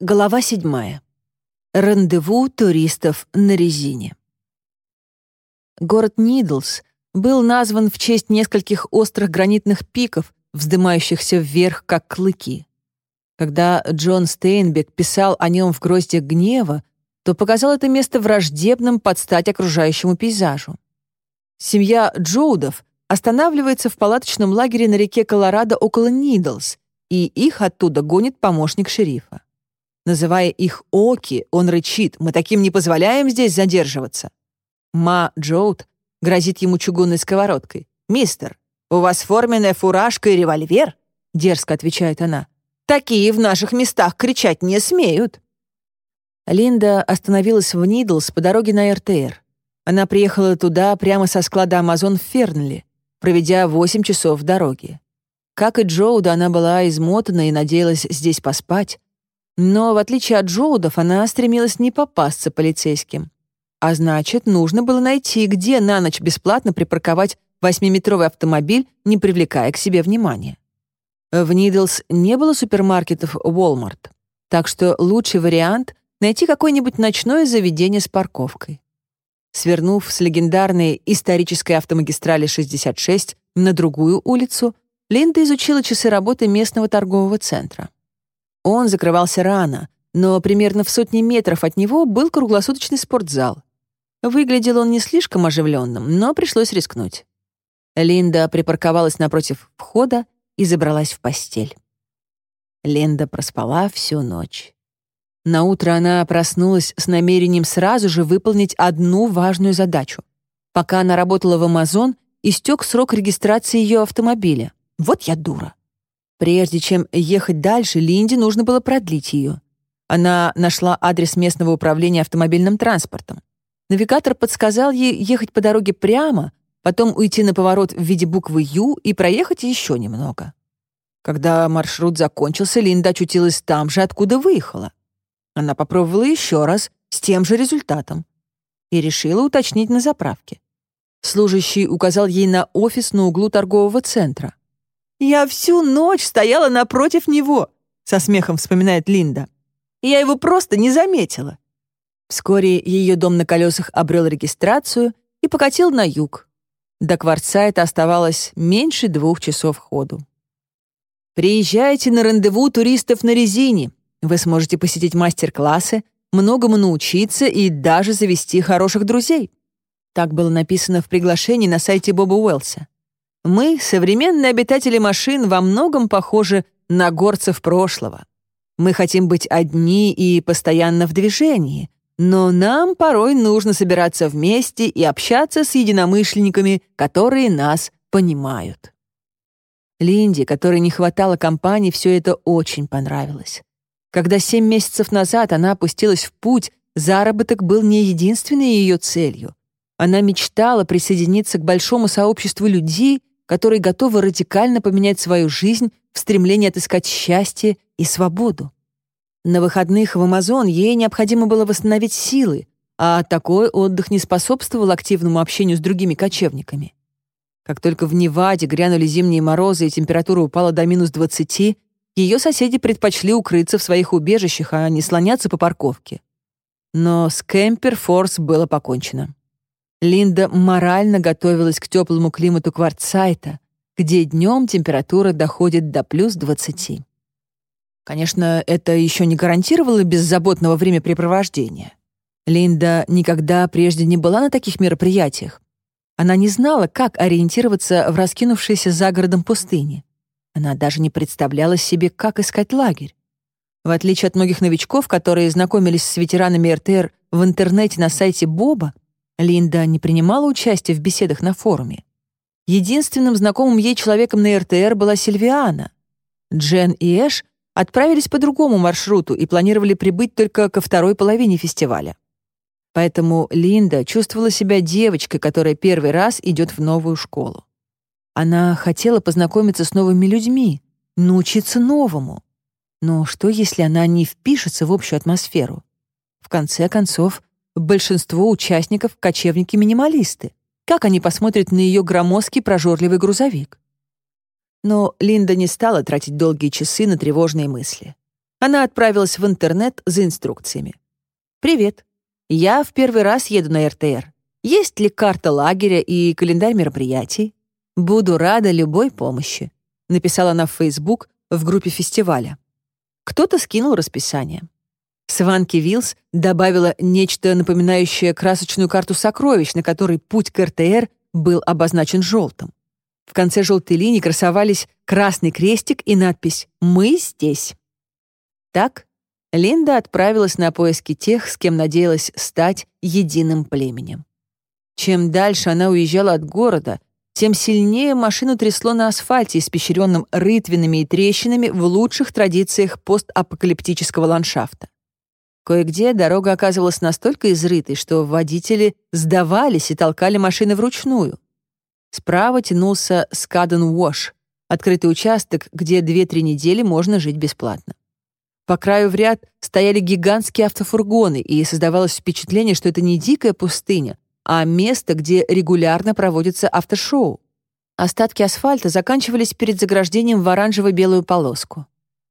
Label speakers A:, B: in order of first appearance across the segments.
A: Глава седьмая. Рандеву туристов на резине. Город Нидлс был назван в честь нескольких острых гранитных пиков, вздымающихся вверх, как клыки. Когда Джон Стейнбек писал о нем в «Гроздях гнева», то показал это место враждебным под стать окружающему пейзажу. Семья Джоудов останавливается в палаточном лагере на реке Колорадо около Нидлс, и их оттуда гонит помощник шерифа. Называя их Оки, он рычит, мы таким не позволяем здесь задерживаться. Ма Джоуд грозит ему чугунной сковородкой. «Мистер, у вас форменная фуражка и револьвер?» Дерзко отвечает она. «Такие в наших местах кричать не смеют». Линда остановилась в Нидлс по дороге на РТР. Она приехала туда прямо со склада «Амазон» в Фернли, проведя 8 часов в дороге. Как и Джоуда, она была измотана и надеялась здесь поспать, но, в отличие от Джоудов, она стремилась не попасться полицейским. А значит, нужно было найти, где на ночь бесплатно припарковать восьмиметровый автомобиль, не привлекая к себе внимания. В Нидлс не было супермаркетов Walmart, так что лучший вариант — найти какое-нибудь ночное заведение с парковкой. Свернув с легендарной исторической автомагистрали 66 на другую улицу, Линда изучила часы работы местного торгового центра. Он закрывался рано, но примерно в сотне метров от него был круглосуточный спортзал. Выглядел он не слишком оживленным, но пришлось рискнуть. Линда припарковалась напротив входа и забралась в постель. Линда проспала всю ночь. На утро она проснулась с намерением сразу же выполнить одну важную задачу. Пока она работала в Амазон, истек срок регистрации ее автомобиля. Вот я дура. Прежде чем ехать дальше, Линде нужно было продлить ее. Она нашла адрес местного управления автомобильным транспортом. Навигатор подсказал ей ехать по дороге прямо, потом уйти на поворот в виде буквы «Ю» и проехать еще немного. Когда маршрут закончился, Линда очутилась там же, откуда выехала. Она попробовала еще раз, с тем же результатом, и решила уточнить на заправке. Служащий указал ей на офис на углу торгового центра. «Я всю ночь стояла напротив него», — со смехом вспоминает Линда. «Я его просто не заметила». Вскоре ее дом на колесах обрел регистрацию и покатил на юг. До Кварцайта оставалось меньше двух часов ходу. Приезжайте на рандеву туристов на резине. Вы сможете посетить мастер-классы, многому научиться и даже завести хороших друзей. Так было написано в приглашении на сайте Боба Уэллса. Мы, современные обитатели машин, во многом похожи на горцев прошлого. Мы хотим быть одни и постоянно в движении, но нам порой нужно собираться вместе и общаться с единомышленниками, которые нас понимают. Линде, которой не хватало компании, все это очень понравилось. Когда семь месяцев назад она опустилась в путь, заработок был не единственной ее целью. Она мечтала присоединиться к большому сообществу людей, которые готовы радикально поменять свою жизнь в стремлении отыскать счастье и свободу. На выходных в Амазон ей необходимо было восстановить силы, а такой отдых не способствовал активному общению с другими кочевниками. Как только в Неваде грянули зимние морозы и температура упала до минус 20, ее соседи предпочли укрыться в своих убежищах, а не слоняться по парковке. Но с Кемпер Форс было покончено. Линда морально готовилась к теплому климату Кварцайта, где днем температура доходит до плюс 20. Конечно, это еще не гарантировало беззаботного времяпрепровождения. Линда никогда прежде не была на таких мероприятиях. Она не знала, как ориентироваться в раскинувшейся за городом пустыне. Она даже не представляла себе, как искать лагерь. В отличие от многих новичков, которые знакомились с ветеранами РТР в интернете на сайте Боба, Линда не принимала участия в беседах на форуме. Единственным знакомым ей человеком на РТР была Сильвиана. Джен и Эш отправились по другому маршруту и планировали прибыть только ко второй половине фестиваля. Поэтому Линда чувствовала себя девочкой, которая первый раз идет в новую школу. Она хотела познакомиться с новыми людьми, научиться новому. Но что, если она не впишется в общую атмосферу? В конце концов, Большинство участников — кочевники-минималисты. Как они посмотрят на ее громоздкий прожорливый грузовик? Но Линда не стала тратить долгие часы на тревожные мысли. она отправилась в интернет за инструкциями. «Привет. Я в первый раз еду на РТР. Есть ли карта лагеря и календарь мероприятий? Буду рада любой помощи», — написала она в Facebook в группе фестиваля. Кто-то скинул расписание. Сванки Вилс добавила нечто напоминающее красочную карту сокровищ, на которой путь к РТР был обозначен желтым. В конце желтой линии красовались красный крестик и надпись «Мы здесь». Так Линда отправилась на поиски тех, с кем надеялась стать единым племенем. Чем дальше она уезжала от города, тем сильнее машину трясло на асфальте, испещренном рытвинами и трещинами в лучших традициях постапокалиптического ландшафта. Кое-где дорога оказывалась настолько изрытой, что водители сдавались и толкали машины вручную. Справа тянулся Скаден Уош, открытый участок, где 2-3 недели можно жить бесплатно. По краю в ряд стояли гигантские автофургоны, и создавалось впечатление, что это не дикая пустыня, а место, где регулярно проводится автошоу. Остатки асфальта заканчивались перед заграждением в оранжево-белую полоску.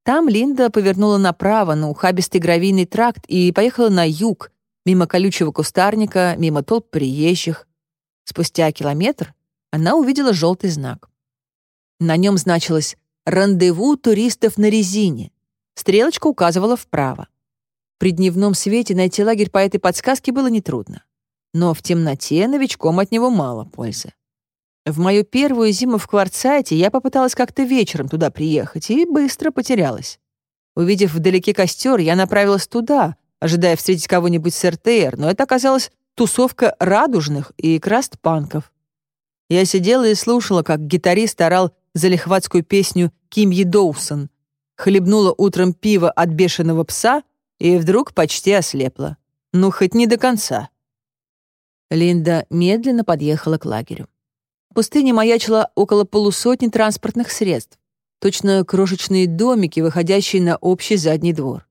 A: Там Линда повернула направо на ухабистый гравийный тракт и поехала на юг, мимо колючего кустарника, мимо толп приезжих. Спустя километр она увидела желтый знак. На нем значилось «Рандеву туристов на резине». Стрелочка указывала вправо. При дневном свете найти лагерь по этой подсказке было нетрудно. Но в темноте новичком от него мало пользы. В мою первую зиму в Кварцайте я попыталась как-то вечером туда приехать и быстро потерялась. Увидев вдалеке костер, я направилась туда, ожидая встретить кого-нибудь с РТР, но это оказалась тусовка радужных и крастпанков. Я сидела и слушала, как гитарист орал залихватскую песню Кимьи Доусон, хлебнула утром пиво от бешеного пса и вдруг почти ослепла. Ну, хоть не до конца. Линда медленно подъехала к лагерю. В пустыне маячило около полусотни транспортных средств, точно крошечные домики, выходящие на общий задний двор.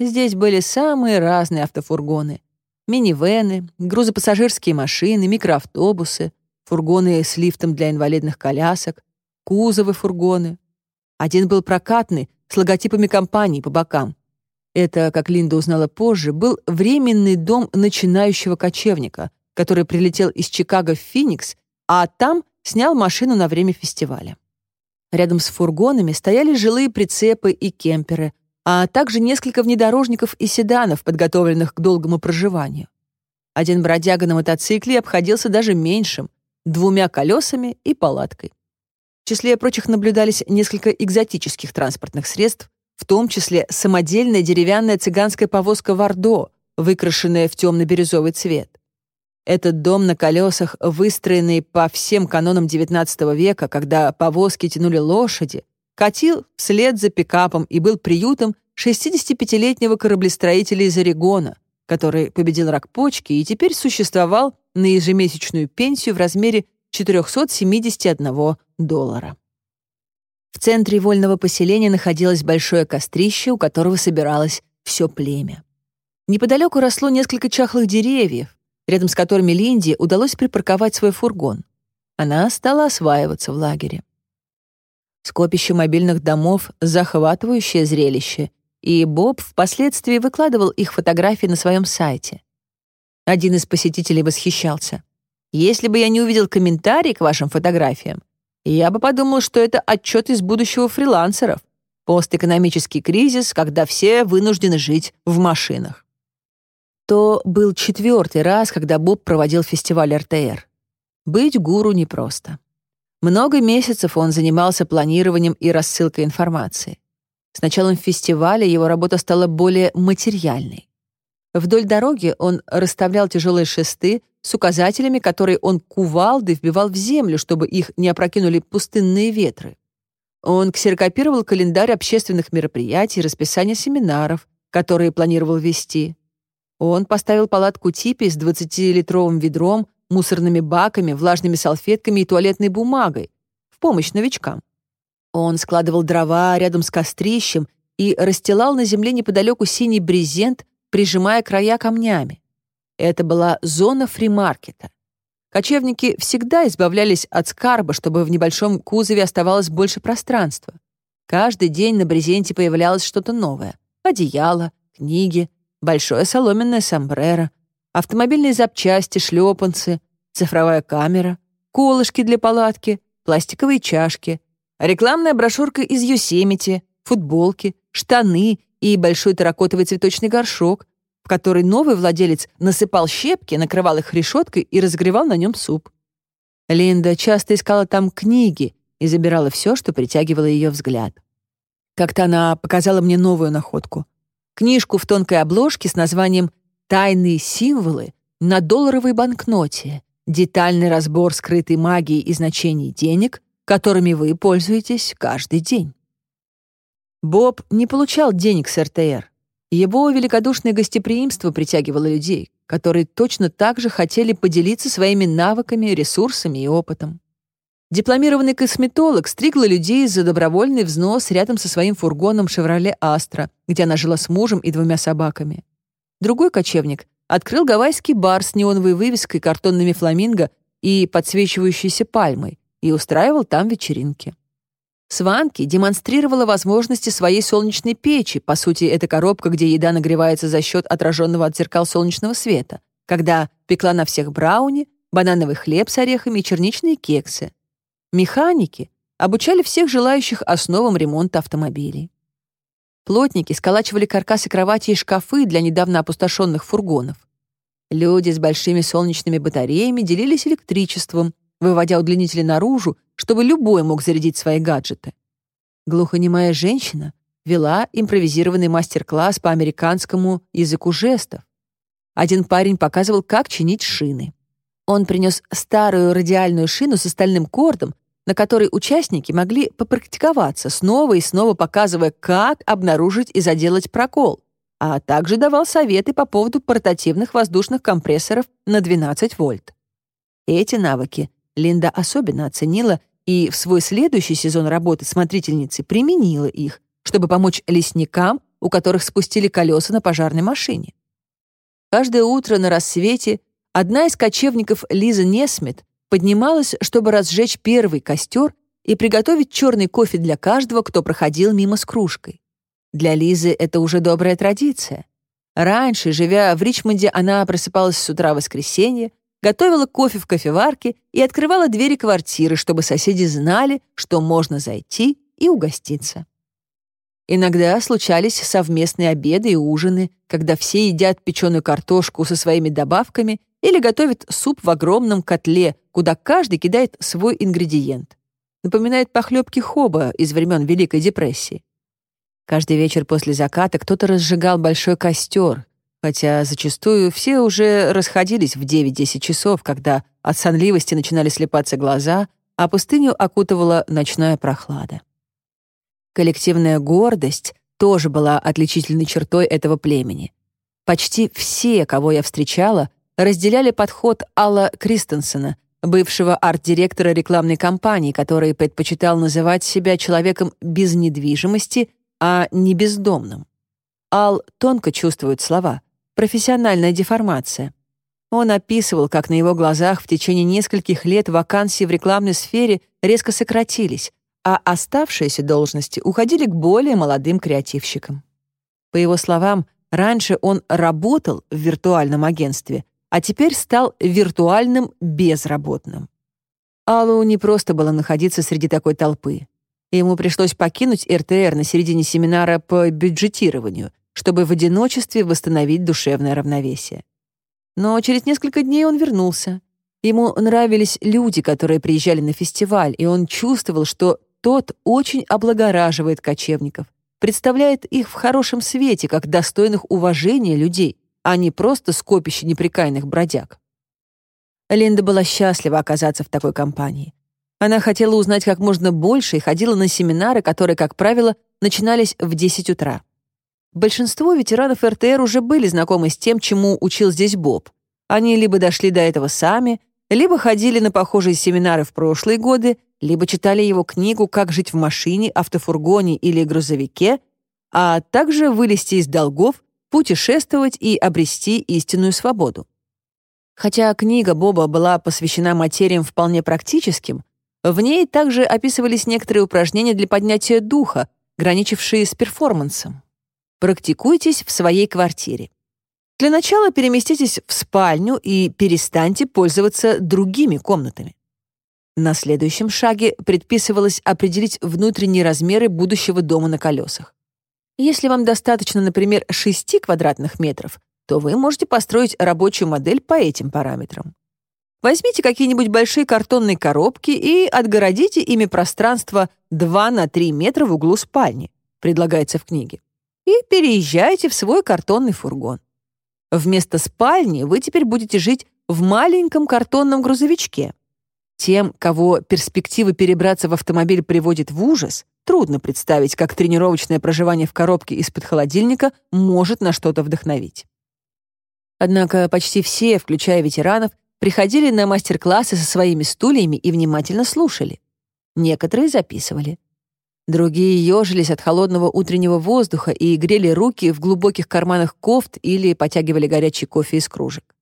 A: Здесь были самые разные автофургоны. Минивены, грузопассажирские машины, микроавтобусы, фургоны с лифтом для инвалидных колясок, кузовы фургоны. Один был прокатный, с логотипами компаний по бокам. Это, как Линда узнала позже, был временный дом начинающего кочевника, который прилетел из Чикаго в Феникс, а там снял машину на время фестиваля. Рядом с фургонами стояли жилые прицепы и кемперы, а также несколько внедорожников и седанов, подготовленных к долгому проживанию. Один бродяга на мотоцикле обходился даже меньшим, двумя колесами и палаткой. В числе прочих наблюдались несколько экзотических транспортных средств, в том числе самодельная деревянная цыганская повозка «Вардо», выкрашенная в темно-бирюзовый цвет. Этот дом на колесах, выстроенный по всем канонам XIX века, когда повозки тянули лошади, катил вслед за пикапом и был приютом 65-летнего кораблестроителя из Орегона, который победил рак почки и теперь существовал на ежемесячную пенсию в размере 471 доллара. В центре вольного поселения находилось большое кострище, у которого собиралось все племя. Неподалеку росло несколько чахлых деревьев, рядом с которыми Линде удалось припарковать свой фургон. Она стала осваиваться в лагере. Скопище мобильных домов — захватывающее зрелище, и Боб впоследствии выкладывал их фотографии на своем сайте. Один из посетителей восхищался. «Если бы я не увидел комментарий к вашим фотографиям, я бы подумал, что это отчет из будущего фрилансеров. Постэкономический кризис, когда все вынуждены жить в машинах». То был четвертый раз, когда Боб проводил фестиваль РТР. Быть гуру непросто. Много месяцев он занимался планированием и рассылкой информации. С началом фестиваля его работа стала более материальной. Вдоль дороги он расставлял тяжелые шесты с указателями, которые он кувалдой вбивал в землю, чтобы их не опрокинули пустынные ветры. Он ксерокопировал календарь общественных мероприятий, расписание семинаров, которые планировал вести. Он поставил палатку типи с 20-литровым ведром, мусорными баками, влажными салфетками и туалетной бумагой в помощь новичкам. Он складывал дрова рядом с кострищем и расстилал на земле неподалеку синий брезент прижимая края камнями. Это была зона фримаркета. Кочевники всегда избавлялись от скарба, чтобы в небольшом кузове оставалось больше пространства. Каждый день на брезенте появлялось что-то новое. одеяло, книги, большое соломенное сомбреро, автомобильные запчасти, шлепанцы, цифровая камера, колышки для палатки, пластиковые чашки, рекламная брошюрка из Юсемити, футболки, штаны и большой терракотовый цветочный горшок, в который новый владелец насыпал щепки, накрывал их решеткой и разогревал на нем суп. Линда часто искала там книги и забирала все, что притягивало ее взгляд. Как-то она показала мне новую находку. Книжку в тонкой обложке с названием «Тайные символы» на долларовой банкноте. Детальный разбор скрытой магии и значений денег, которыми вы пользуетесь каждый день. Боб не получал денег с РТР. Его великодушное гостеприимство притягивало людей, которые точно так же хотели поделиться своими навыками, ресурсами и опытом. Дипломированный косметолог стригла людей за добровольный взнос рядом со своим фургоном «Шевроле Астра», где она жила с мужем и двумя собаками. Другой кочевник открыл гавайский бар с неоновой вывеской, картонными фламинго и подсвечивающейся пальмой и устраивал там вечеринки. Сванки демонстрировала возможности своей солнечной печи, по сути, это коробка, где еда нагревается за счет отраженного от зеркал солнечного света, когда пекла на всех брауни, банановый хлеб с орехами и черничные кексы. Механики обучали всех желающих основам ремонта автомобилей. Плотники сколачивали каркасы кровати и шкафы для недавно опустошенных фургонов. Люди с большими солнечными батареями делились электричеством, выводя удлинители наружу чтобы любой мог зарядить свои гаджеты. Глухонемая женщина вела импровизированный мастер-класс по американскому языку жестов. Один парень показывал, как чинить шины. Он принес старую радиальную шину с остальным кордом, на которой участники могли попрактиковаться, снова и снова показывая, как обнаружить и заделать прокол, а также давал советы по поводу портативных воздушных компрессоров на 12 вольт. Эти навыки Линда особенно оценила и в свой следующий сезон работы смотрительницы применила их, чтобы помочь лесникам, у которых спустили колеса на пожарной машине. Каждое утро на рассвете одна из кочевников Лиза Несмит поднималась, чтобы разжечь первый костер и приготовить черный кофе для каждого, кто проходил мимо с кружкой. Для Лизы это уже добрая традиция. Раньше, живя в Ричмонде, она просыпалась с утра воскресенья, готовила кофе в кофеварке и открывала двери квартиры, чтобы соседи знали, что можно зайти и угоститься. Иногда случались совместные обеды и ужины, когда все едят печеную картошку со своими добавками или готовят суп в огромном котле, куда каждый кидает свой ингредиент. Напоминает похлебки Хоба из времен Великой депрессии. Каждый вечер после заката кто-то разжигал большой костер, хотя зачастую все уже расходились в 9-10 часов, когда от сонливости начинали слепаться глаза, а пустыню окутывала ночная прохлада. Коллективная гордость тоже была отличительной чертой этого племени. Почти все, кого я встречала, разделяли подход Алла Кристенсена, бывшего арт-директора рекламной кампании, который предпочитал называть себя человеком без недвижимости, а не бездомным. Ал тонко чувствует слова — профессиональная деформация. Он описывал, как на его глазах в течение нескольких лет вакансии в рекламной сфере резко сократились, а оставшиеся должности уходили к более молодым креативщикам. По его словам, раньше он работал в виртуальном агентстве, а теперь стал виртуальным безработным. Аллу не просто было находиться среди такой толпы. Ему пришлось покинуть РТР на середине семинара по бюджетированию, чтобы в одиночестве восстановить душевное равновесие. Но через несколько дней он вернулся. Ему нравились люди, которые приезжали на фестиваль, и он чувствовал, что тот очень облагораживает кочевников, представляет их в хорошем свете, как достойных уважения людей, а не просто скопище неприкаянных бродяг. Линда была счастлива оказаться в такой компании. Она хотела узнать как можно больше и ходила на семинары, которые, как правило, начинались в 10 утра. Большинство ветеранов РТР уже были знакомы с тем, чему учил здесь Боб. Они либо дошли до этого сами, либо ходили на похожие семинары в прошлые годы, либо читали его книгу «Как жить в машине, автофургоне или грузовике», а также вылезти из долгов, путешествовать и обрести истинную свободу. Хотя книга Боба была посвящена материям вполне практическим, в ней также описывались некоторые упражнения для поднятия духа, граничившие с перформансом. Практикуйтесь в своей квартире. Для начала переместитесь в спальню и перестаньте пользоваться другими комнатами. На следующем шаге предписывалось определить внутренние размеры будущего дома на колесах. Если вам достаточно, например, 6 квадратных метров, то вы можете построить рабочую модель по этим параметрам. Возьмите какие-нибудь большие картонные коробки и отгородите ими пространство 2 на 3 метра в углу спальни, предлагается в книге, и переезжайте в свой картонный фургон. Вместо спальни вы теперь будете жить в маленьком картонном грузовичке. Тем, кого перспектива перебраться в автомобиль приводит в ужас, трудно представить, как тренировочное проживание в коробке из-под холодильника может на что-то вдохновить. Однако почти все, включая ветеранов, приходили на мастер-классы со своими стульями и внимательно слушали. Некоторые записывали. Другие ежились от холодного утреннего воздуха и грели руки в глубоких карманах кофт или потягивали горячий кофе из кружек.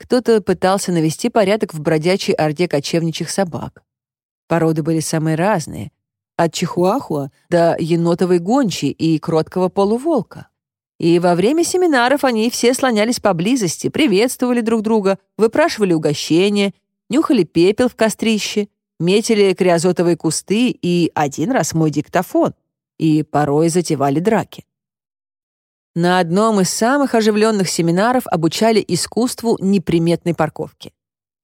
A: Кто-то пытался навести порядок в бродячей орде кочевничьих собак. Породы были самые разные, от чихуахуа до енотовой гончи и кроткого полуволка. И во время семинаров они все слонялись поблизости, приветствовали друг друга, выпрашивали угощения, нюхали пепел в кострище — метили криозотовые кусты и один раз мой диктофон, и порой затевали драки. На одном из самых оживленных семинаров обучали искусству неприметной парковки.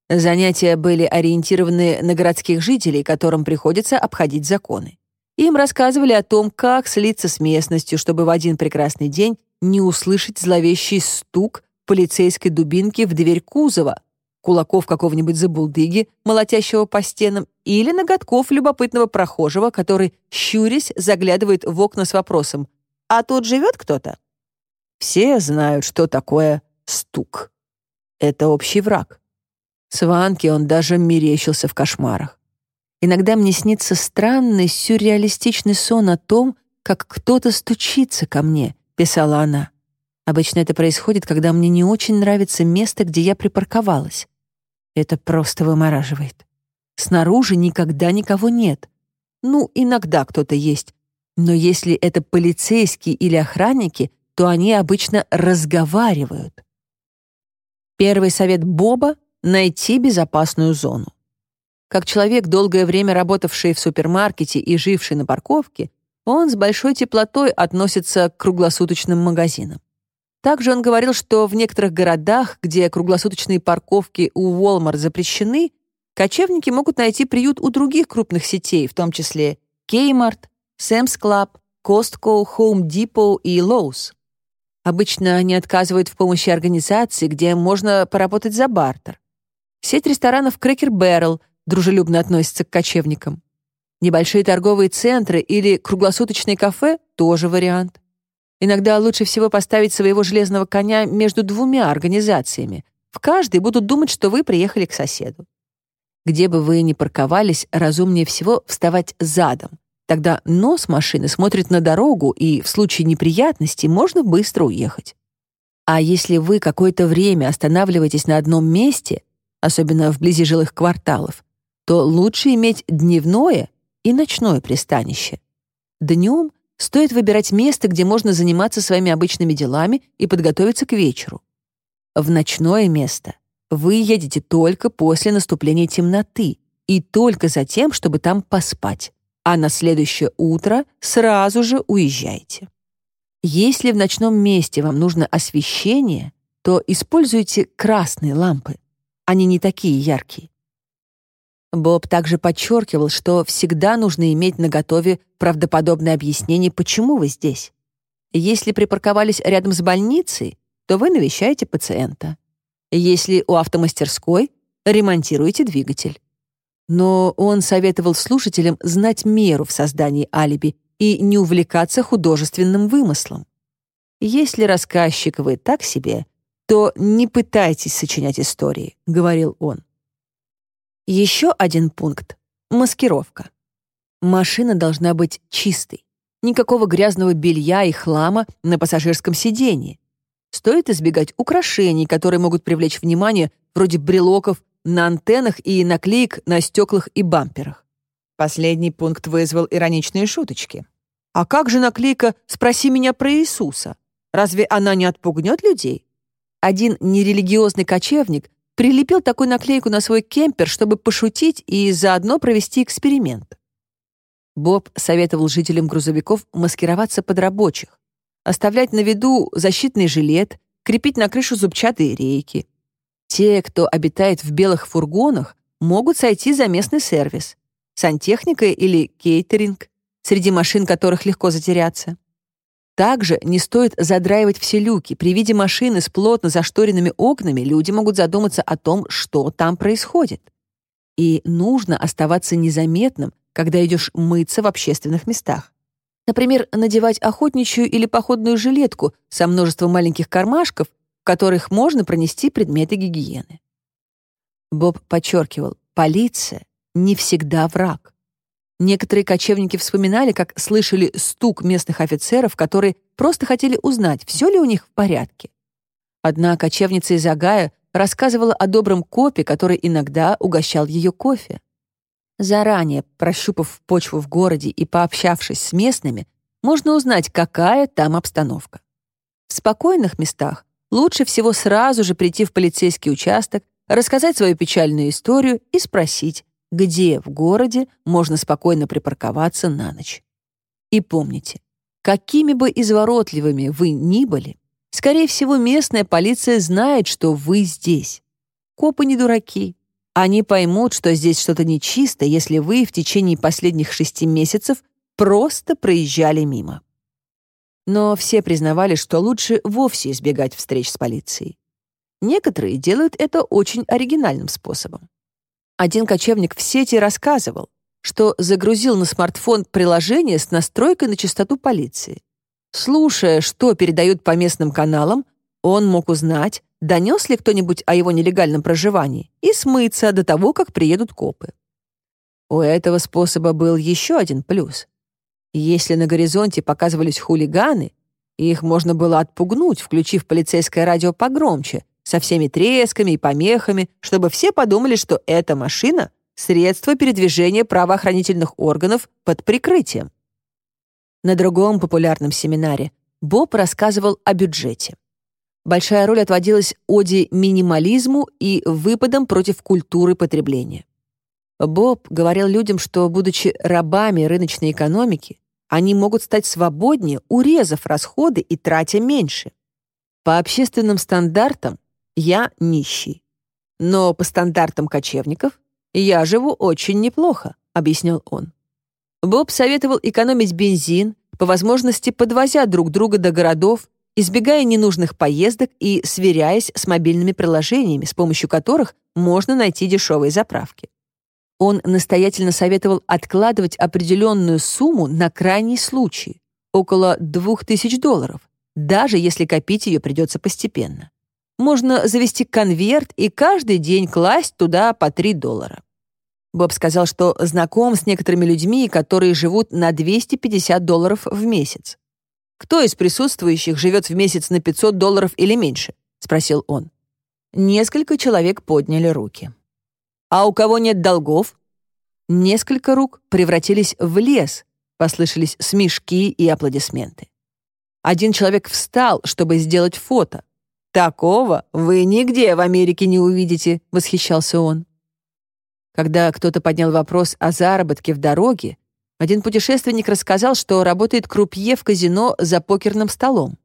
A: Занятия были ориентированы на городских жителей, которым приходится обходить законы. Им рассказывали о том, как слиться с местностью, чтобы в один прекрасный день не услышать зловещий стук полицейской дубинки в дверь кузова, кулаков какого-нибудь забулдыги, молотящего по стенам, или ноготков любопытного прохожего, который, щурясь, заглядывает в окна с вопросом «А тут живет кто-то?» Все знают, что такое стук. Это общий враг. Сванки он даже мерещился в кошмарах. Иногда мне снится странный, сюрреалистичный сон о том, как кто-то стучится ко мне, писала она. Обычно это происходит, когда мне не очень нравится место, где я припарковалась. Это просто вымораживает. Снаружи никогда никого нет. Ну, иногда кто-то есть. Но если это полицейские или охранники, то они обычно разговаривают. Первый совет Боба — найти безопасную зону. Как человек, долгое время работавший в супермаркете и живший на парковке, он с большой теплотой относится к круглосуточным магазинам. Также он говорил, что в некоторых городах, где круглосуточные парковки у Walmart запрещены, кочевники могут найти приют у других крупных сетей, в том числе Kmart, Sam's Club, Costco, Home Depot и Lowe's. Обычно они отказывают в помощи организации, где можно поработать за бартер. Сеть ресторанов Cracker Barrel дружелюбно относится к кочевникам. Небольшие торговые центры или круглосуточные кафе — тоже вариант. Иногда лучше всего поставить своего железного коня между двумя организациями. В каждой будут думать, что вы приехали к соседу. Где бы вы ни парковались, разумнее всего вставать задом. Тогда нос машины смотрит на дорогу, и в случае неприятностей можно быстро уехать. А если вы какое-то время останавливаетесь на одном месте, особенно вблизи жилых кварталов, то лучше иметь дневное и ночное пристанище. Днем стоит выбирать место, где можно заниматься своими обычными делами и подготовиться к вечеру. В ночное место вы едете только после наступления темноты и только за тем, чтобы там поспать, а на следующее утро сразу же уезжаете. Если в ночном месте вам нужно освещение, то используйте красные лампы. Они не такие яркие. Боб также подчеркивал, что всегда нужно иметь наготове правдоподобное объяснение, почему вы здесь. Если припарковались рядом с больницей, то вы навещаете пациента. Если у автомастерской, ремонтируете двигатель. Но он советовал слушателям знать меру в создании алиби и не увлекаться художественным вымыслом. Если рассказчик вы так себе, то не пытайтесь сочинять истории, говорил он. Еще один пункт — маскировка. Машина должна быть чистой. Никакого грязного белья и хлама на пассажирском сидении. Стоит избегать украшений, которые могут привлечь внимание, вроде брелоков на антеннах и наклеек на стеклах и бамперах. Последний пункт вызвал ироничные шуточки. А как же наклейка «Спроси меня про Иисуса»? Разве она не отпугнет людей? Один нерелигиозный кочевник прилепил такую наклейку на свой кемпер, чтобы пошутить и заодно провести эксперимент. Боб советовал жителям грузовиков маскироваться под рабочих, оставлять на виду защитный жилет, крепить на крышу зубчатые рейки. Те, кто обитает в белых фургонах, могут сойти за местный сервис, сантехника или кейтеринг, среди машин которых легко затеряться. Также не стоит задраивать все люки. При виде машины с плотно зашторенными окнами люди могут задуматься о том, что там происходит. И нужно оставаться незаметным, когда идешь мыться в общественных местах. Например, надевать охотничью или походную жилетку со множеством маленьких кармашков, которых можно пронести предметы гигиены. Боб подчеркивал, полиция не всегда враг. Некоторые кочевники вспоминали, как слышали стук местных офицеров, которые просто хотели узнать, все ли у них в порядке. Одна кочевница из Агая рассказывала о добром копе, который иногда угощал ее кофе. Заранее прощупав почву в городе и пообщавшись с местными, можно узнать, какая там обстановка. В спокойных местах лучше всего сразу же прийти в полицейский участок, рассказать свою печальную историю и спросить, где в городе можно спокойно припарковаться на ночь. И помните, какими бы изворотливыми вы ни были, скорее всего, местная полиция знает, что вы здесь. Копы не дураки. Они поймут, что здесь что-то нечисто, если вы в течение последних шести месяцев просто проезжали мимо. Но все признавали, что лучше вовсе избегать встреч с полицией. Некоторые делают это очень оригинальным способом. Один кочевник в сети рассказывал, что загрузил на смартфон приложение с настройкой на частоту полиции. Слушая, что передают по местным каналам, он мог узнать, донес ли кто-нибудь о его нелегальном проживании, и смыться до того, как приедут копы. У этого способа был еще один плюс. Если на горизонте показывались хулиганы, их можно было отпугнуть, включив полицейское радио погромче, со всеми тресками и помехами, чтобы все подумали, что эта машина — средство передвижения правоохранительных органов под прикрытием. На другом популярном семинаре Боб рассказывал о бюджете. Большая роль отводилась оде минимализму и выпадам против культуры потребления. Боб говорил людям, что, будучи рабами рыночной экономики, они могут стать свободнее, урезав расходы и тратя меньше. По общественным стандартам я нищий. Но по стандартам кочевников я живу очень неплохо, объяснял он. Боб советовал экономить бензин, по возможности подвозя друг друга до городов, избегая ненужных поездок и сверяясь с мобильными приложениями, с помощью которых можно найти дешевые заправки. Он настоятельно советовал откладывать определенную сумму на крайний случай, около 2000 долларов, даже если копить ее придется постепенно можно завести конверт и каждый день класть туда по 3 доллара. Боб сказал, что знаком с некоторыми людьми, которые живут на 250 долларов в месяц. «Кто из присутствующих живет в месяц на 500 долларов или меньше?» — спросил он. Несколько человек подняли руки. «А у кого нет долгов?» Несколько рук превратились в лес, послышались смешки и аплодисменты. Один человек встал, чтобы сделать фото. «Такого вы нигде в Америке не увидите», — восхищался он. Когда кто-то поднял вопрос о заработке в дороге, один путешественник рассказал, что работает крупье в казино за покерным столом.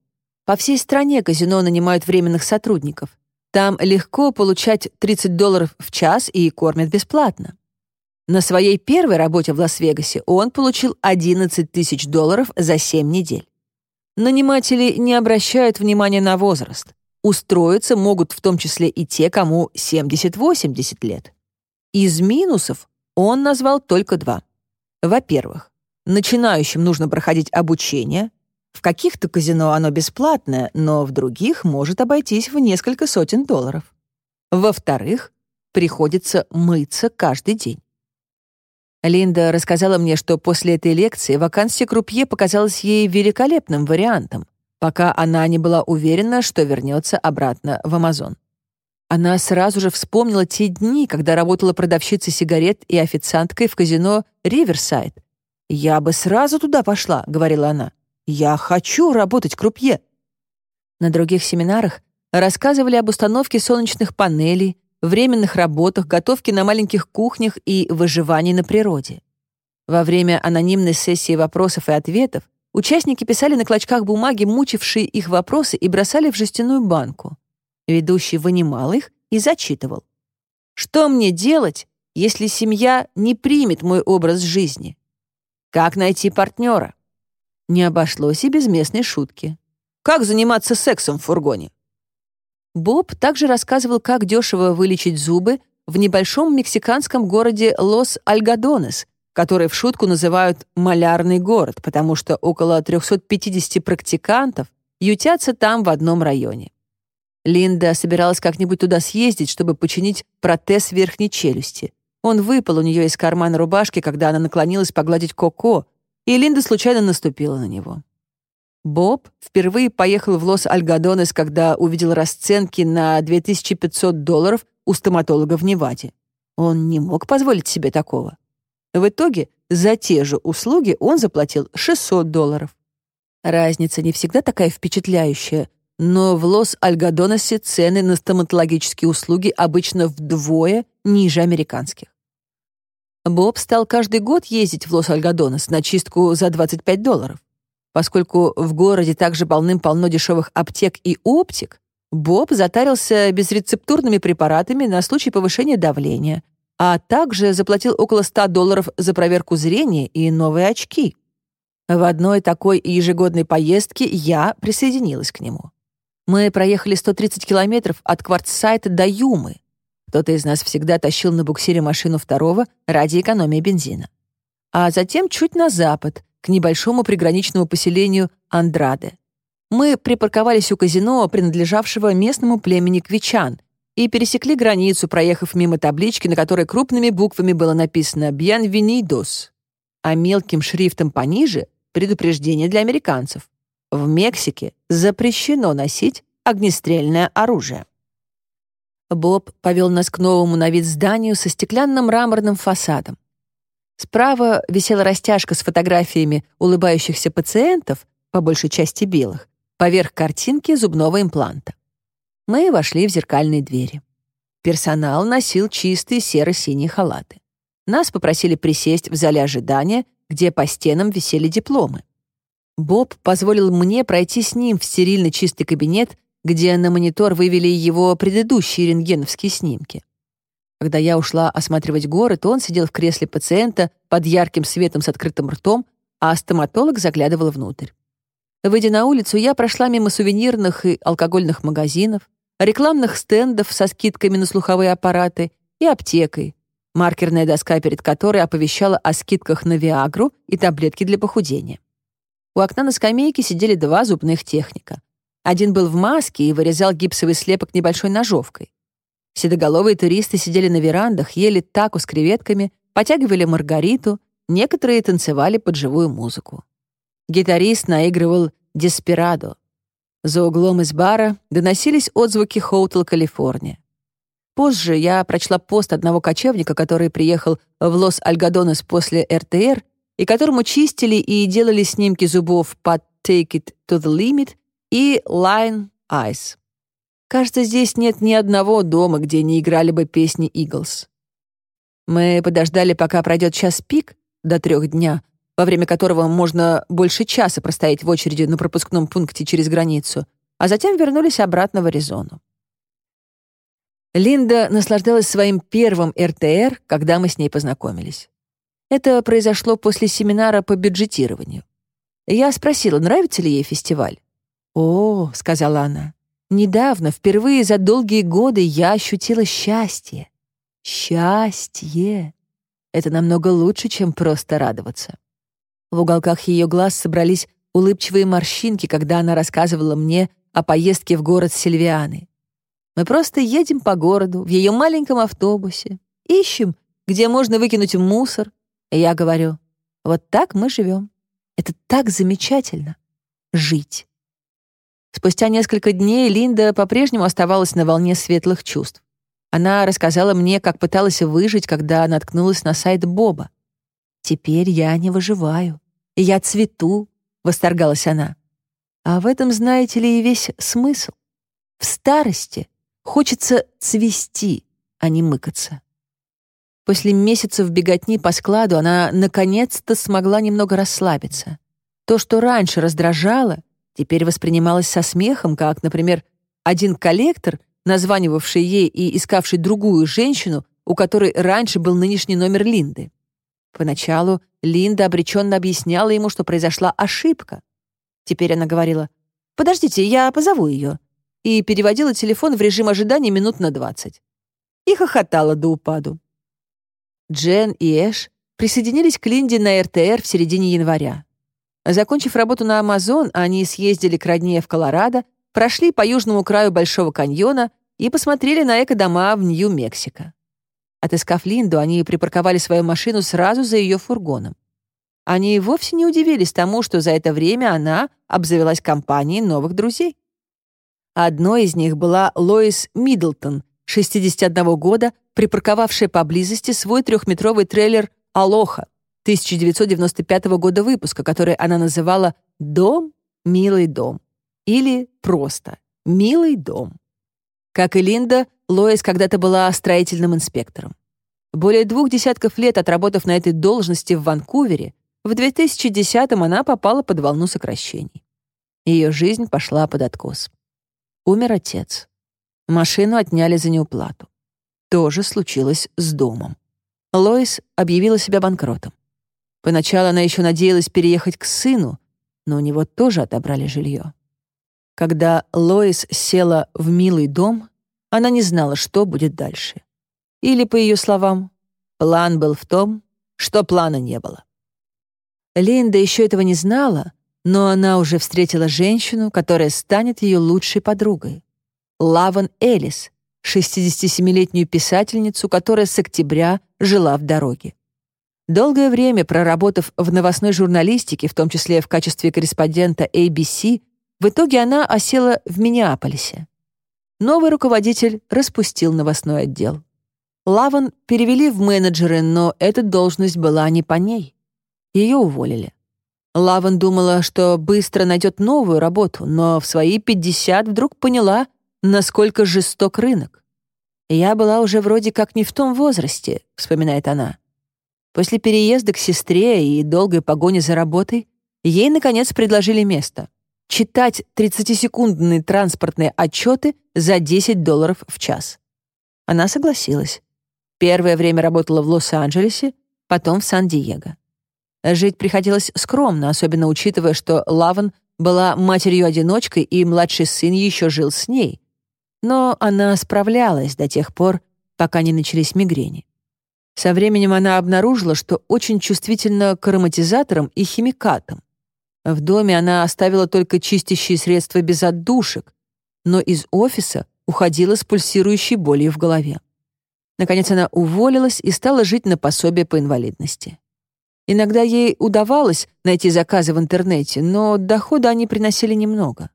A: По всей стране казино нанимают временных сотрудников. Там легко получать 30 долларов в час и кормят бесплатно. На своей первой работе в Лас-Вегасе он получил 11 тысяч долларов за 7 недель. Наниматели не обращают внимания на возраст. Устроиться могут в том числе и те, кому 70-80 лет. Из минусов он назвал только два. Во-первых, начинающим нужно проходить обучение. В каких-то казино оно бесплатное, но в других может обойтись в несколько сотен долларов. Во-вторых, приходится мыться каждый день. Линда рассказала мне, что после этой лекции вакансия крупье показалась ей великолепным вариантом пока она не была уверена, что вернется обратно в Амазон. Она сразу же вспомнила те дни, когда работала продавщицей сигарет и официанткой в казино «Риверсайд», «Я бы сразу туда пошла», — говорила она. «Я хочу работать крупье». На других семинарах рассказывали об установке солнечных панелей, временных работах, готовке на маленьких кухнях и выживании на природе. Во время анонимной сессии вопросов и ответов участники писали на клочках бумаги мучившие их вопросы и бросали в жестяную банку. Ведущий вынимал их и зачитывал. «Что мне делать, если семья не примет мой образ жизни? Как найти партнера?» Не обошлось и без местной шутки. «Как заниматься сексом в фургоне?» Боб также рассказывал, как дешево вылечить зубы в небольшом мексиканском городе Лос-Альгадонес, который в шутку называют «малярный город», потому что около 350 практикантов ютятся там в одном районе. Линда собиралась как-нибудь туда съездить, чтобы починить протез верхней челюсти. Он выпал у нее из кармана рубашки, когда она наклонилась погладить Коко, и Линда случайно наступила на него. Боб впервые поехал в Лос-Альгадонес, когда увидел расценки на 2500 долларов у стоматолога в Неваде. Он не мог позволить себе такого. В итоге за те же услуги он заплатил 600 долларов. Разница не всегда такая впечатляющая, но в Лос-Альгадонесе цены на стоматологические услуги обычно вдвое ниже американских. Боб стал каждый год ездить в Лос-Альгадонес на чистку за 25 долларов. Поскольку в городе также полным-полно дешевых аптек и оптик, Боб затарился безрецептурными препаратами на случай повышения давления, а также заплатил около 100 долларов за проверку зрения и новые очки. В одной такой ежегодной поездке я присоединилась к нему. Мы проехали 130 километров от Квартсайта до Юмы. Кто-то из нас всегда тащил на буксире машину второго ради экономии бензина. А затем чуть на запад, к небольшому приграничному поселению Андраде. Мы припарковались у казино, принадлежавшего местному племени Квичан, и пересекли границу, проехав мимо таблички, на которой крупными буквами было написано «Бьянвенидос», а мелким шрифтом пониже — предупреждение для американцев. В Мексике запрещено носить огнестрельное оружие. Боб повел нас к новому на вид зданию со стеклянным мраморным фасадом. Справа висела растяжка с фотографиями улыбающихся пациентов, по большей части белых, поверх картинки зубного импланта. Мы вошли в зеркальные двери. Персонал носил чистые серо-синие халаты. Нас попросили присесть в зале ожидания, где по стенам висели дипломы. Боб позволил мне пройти с ним в стерильно чистый кабинет, где на монитор вывели его предыдущие рентгеновские снимки. Когда я ушла осматривать город, он сидел в кресле пациента под ярким светом с открытым ртом, а стоматолог заглядывал внутрь. Выйдя на улицу, я прошла мимо сувенирных и алкогольных магазинов, рекламных стендов со скидками на слуховые аппараты и аптекой, маркерная доска перед которой оповещала о скидках на Виагру и таблетки для похудения. У окна на скамейке сидели два зубных техника. Один был в маске и вырезал гипсовый слепок небольшой ножовкой. Седоголовые туристы сидели на верандах, ели тако с креветками, потягивали маргариту, некоторые танцевали под живую музыку. Гитарист наигрывал «Деспирадо». За углом из бара доносились отзвуки Хоутел, Калифорния. Позже я прочла пост одного кочевника, который приехал в Лос-Альгадонес после РТР и которому чистили и делали снимки зубов под «Take It to the Limit» и «Line Eyes». Кажется, здесь нет ни одного дома, где не играли бы песни «Иглс». Мы подождали, пока пройдет час пик до трех дня, во время которого можно больше часа простоять в очереди на пропускном пункте через границу, а затем вернулись обратно в Аризону. Линда наслаждалась своим первым РТР, когда мы с ней познакомились. Это произошло после семинара по бюджетированию. Я спросила, нравится ли ей фестиваль. «О», — сказала она, — «недавно, впервые за долгие годы я ощутила счастье. Счастье! Это намного лучше, чем просто радоваться. В уголках ее глаз собрались улыбчивые морщинки, когда она рассказывала мне о поездке в город Сильвианы. Мы просто едем по городу в ее маленьком автобусе, ищем, где можно выкинуть мусор. И я говорю, вот так мы живем. Это так замечательно — жить. Спустя несколько дней Линда по-прежнему оставалась на волне светлых чувств. Она рассказала мне, как пыталась выжить, когда наткнулась на сайт Боба. «Теперь я не выживаю. Я цвету», — восторгалась она. А в этом, знаете ли, и весь смысл. В старости хочется цвести, а не мыкаться. После месяцев беготни по складу она наконец-то смогла немного расслабиться. То, что раньше раздражало, теперь воспринималось со смехом, как, например, один коллектор, названивавший ей и искавший другую женщину, у которой раньше был нынешний номер Линды. Поначалу Линда обреченно объясняла ему, что произошла ошибка. Теперь она говорила «Подождите, я позову ее», и переводила телефон в режим ожидания минут на двадцать. И хохотала до упаду. Джен и Эш присоединились к Линде на РТР в середине января. Закончив работу на Амазон, они съездили к родне в Колорадо, прошли по южному краю Большого каньона и посмотрели на эко-дома в Нью-Мексико. Отыскав Линду, они припарковали свою машину сразу за ее фургоном. Они вовсе не удивились тому, что за это время она обзавелась компанией новых друзей. Одной из них была Лоис Миддлтон, 61 года, припарковавшая поблизости свой трехметровый трейлер «Алоха» 1995 года выпуска, который она называла «Дом, милый дом» или просто «Милый дом». Как и Линда, Лоис когда-то была строительным инспектором. Более двух десятков лет отработав на этой должности в Ванкувере, в 2010-м она попала под волну сокращений. Ее жизнь пошла под откос. Умер отец. Машину отняли за неуплату. То же случилось с домом. Лоис объявила себя банкротом. Поначалу она еще надеялась переехать к сыну, но у него тоже отобрали жилье. Когда Лоис села в милый дом, она не знала, что будет дальше. Или, по ее словам, план был в том, что плана не было. Линда еще этого не знала, но она уже встретила женщину, которая станет ее лучшей подругой. Лаван Элис, 67-летнюю писательницу, которая с октября жила в дороге. Долгое время проработав в новостной журналистике, в том числе в качестве корреспондента ABC, в итоге она осела в Миннеаполисе новый руководитель распустил новостной отдел. Лаван перевели в менеджеры, но эта должность была не по ней. Ее уволили. Лаван думала, что быстро найдет новую работу, но в свои 50 вдруг поняла, насколько жесток рынок. «Я была уже вроде как не в том возрасте», — вспоминает она. После переезда к сестре и долгой погони за работой ей, наконец, предложили место читать 30-секундные транспортные отчеты за 10 долларов в час. Она согласилась. Первое время работала в Лос-Анджелесе, потом в Сан-Диего. Жить приходилось скромно, особенно учитывая, что Лаван была матерью-одиночкой, и младший сын еще жил с ней. Но она справлялась до тех пор, пока не начались мигрени. Со временем она обнаружила, что очень чувствительна к ароматизаторам и химикатам. В доме она оставила только чистящие средства без отдушек, но из офиса уходила с пульсирующей болью в голове. Наконец она уволилась и стала жить на пособие по инвалидности. Иногда ей удавалось найти заказы в интернете, но дохода они приносили немного.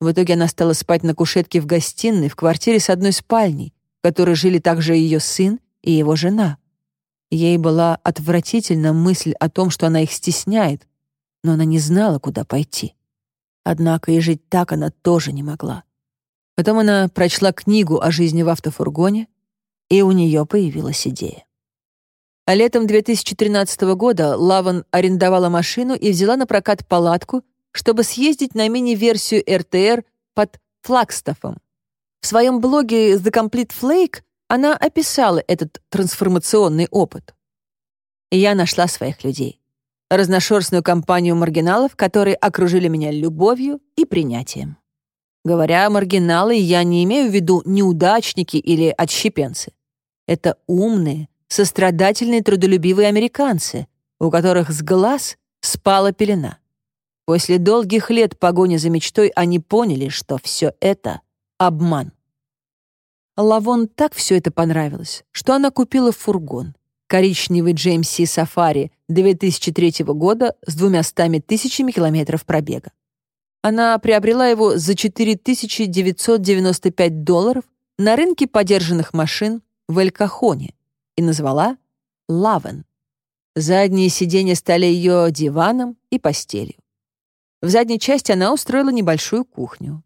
A: В итоге она стала спать на кушетке в гостиной в квартире с одной спальней, в которой жили также ее сын и его жена. Ей была отвратительна мысль о том, что она их стесняет, но она не знала, куда пойти. Однако и жить так она тоже не могла. Потом она прочла книгу о жизни в автофургоне, и у нее появилась идея. А летом 2013 года Лаван арендовала машину и взяла на прокат палатку, чтобы съездить на мини-версию РТР под Флагстафом. В своем блоге The Complete Flake она описала этот трансформационный опыт. я нашла своих людей разношерстную компанию маргиналов, которые окружили меня любовью и принятием. Говоря маргиналы, я не имею в виду неудачники или отщепенцы. Это умные, сострадательные, трудолюбивые американцы, у которых с глаз спала пелена. После долгих лет погони за мечтой они поняли, что все это — обман. Лавон так все это понравилось, что она купила фургон, коричневый GMC Safari 2003 года с двумястами тысячами километров пробега. Она приобрела его за 4995 долларов на рынке подержанных машин в Эль-Кахоне и назвала «Лавен». Задние сиденья стали ее диваном и постелью. В задней части она устроила небольшую кухню.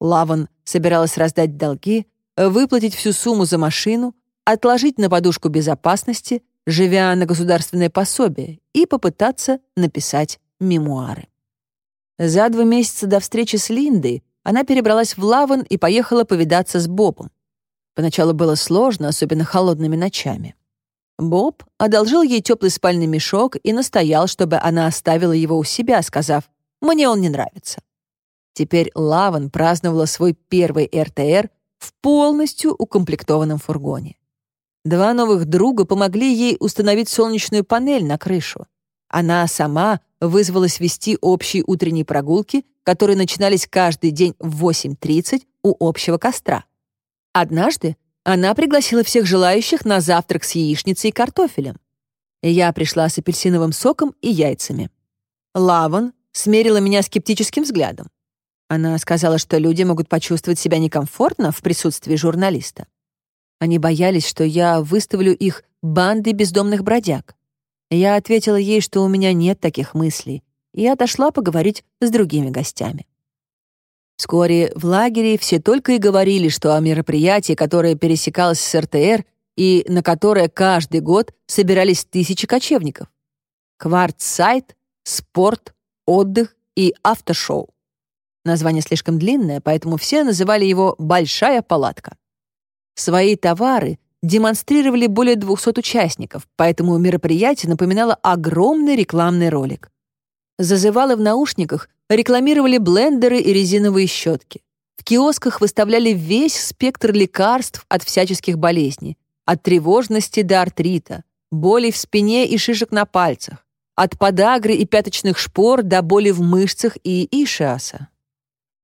A: Лаван собиралась раздать долги, выплатить всю сумму за машину, отложить на подушку безопасности, живя на государственное пособие, и попытаться написать мемуары. За два месяца до встречи с Линдой она перебралась в Лаван и поехала повидаться с Бобом. Поначалу было сложно, особенно холодными ночами. Боб одолжил ей теплый спальный мешок и настоял, чтобы она оставила его у себя, сказав, «Мне он не нравится». Теперь Лаван праздновала свой первый РТР в полностью укомплектованном фургоне. Два новых друга помогли ей установить солнечную панель на крышу. Она сама вызвалась вести общие утренние прогулки, которые начинались каждый день в 8.30 у общего костра. Однажды она пригласила всех желающих на завтрак с яичницей и картофелем. Я пришла с апельсиновым соком и яйцами. Лаван смерила меня скептическим взглядом. Она сказала, что люди могут почувствовать себя некомфортно в присутствии журналиста. Они боялись, что я выставлю их бандой бездомных бродяг. Я ответила ей, что у меня нет таких мыслей, и отошла поговорить с другими гостями. Вскоре в лагере все только и говорили, что о мероприятии, которое пересекалось с РТР и на которое каждый год собирались тысячи кочевников. Квартсайт, спорт, отдых и автошоу. Название слишком длинное, поэтому все называли его «большая палатка». Свои товары демонстрировали более 200 участников, поэтому мероприятие напоминало огромный рекламный ролик. Зазывалы в наушниках рекламировали блендеры и резиновые щетки. В киосках выставляли весь спектр лекарств от всяческих болезней, от тревожности до артрита, боли в спине и шишек на пальцах, от подагры и пяточных шпор до боли в мышцах и ишиаса.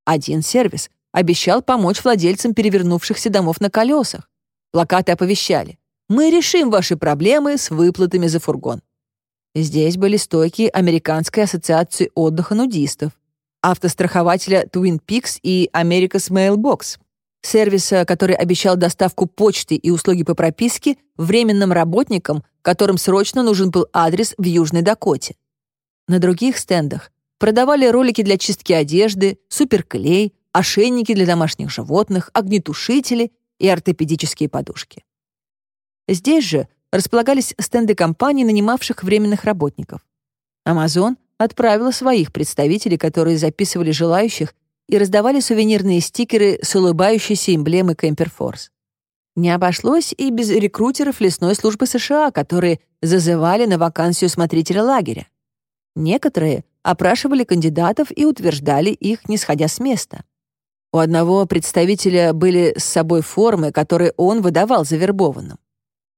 A: Один сервис обещал помочь владельцам перевернувшихся домов на колесах. Плакаты оповещали «Мы решим ваши проблемы с выплатами за фургон». Здесь были стойки Американской ассоциации отдыха нудистов, автострахователя Twin Peaks и America's Mailbox, сервиса, который обещал доставку почты и услуги по прописке временным работникам, которым срочно нужен был адрес в Южной Дакоте. На других стендах продавали ролики для чистки одежды, суперклей, ошейники для домашних животных, огнетушители и ортопедические подушки. Здесь же располагались стенды компаний, нанимавших временных работников. Amazon отправила своих представителей, которые записывали желающих и раздавали сувенирные стикеры с улыбающейся эмблемой Кемперфорс. Не обошлось и без рекрутеров лесной службы США, которые зазывали на вакансию смотрителя лагеря. Некоторые опрашивали кандидатов и утверждали их, не сходя с места. У одного представителя были с собой формы, которые он выдавал завербованным.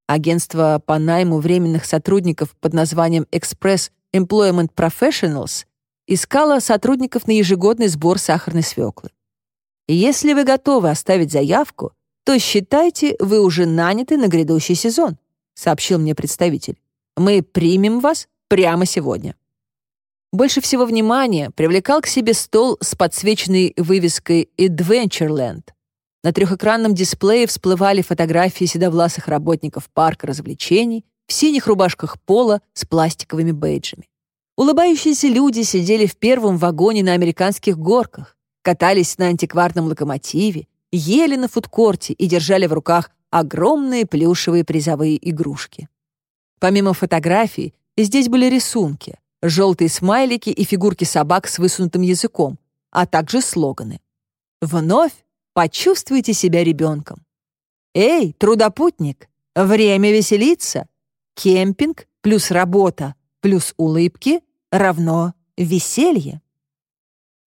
A: Агентство по найму временных сотрудников под названием Express Employment Professionals искало сотрудников на ежегодный сбор сахарной свеклы. Если вы готовы оставить заявку, то считайте, вы уже наняты на грядущий сезон, сообщил мне представитель. Мы примем вас прямо сегодня. Больше всего внимания привлекал к себе стол с подсвеченной вывеской Adventureland. На трехэкранном дисплее всплывали фотографии седовласых работников парка развлечений в синих рубашках пола с пластиковыми бейджами. Улыбающиеся люди сидели в первом вагоне на американских горках, катались на антикварном локомотиве, ели на фудкорте и держали в руках огромные плюшевые призовые игрушки. Помимо фотографий, здесь были рисунки, желтые смайлики и фигурки собак с высунутым языком, а также слоганы. «Вновь Почувствуйте себя ребенком. Эй, трудопутник, время веселиться. Кемпинг плюс работа плюс улыбки равно веселье.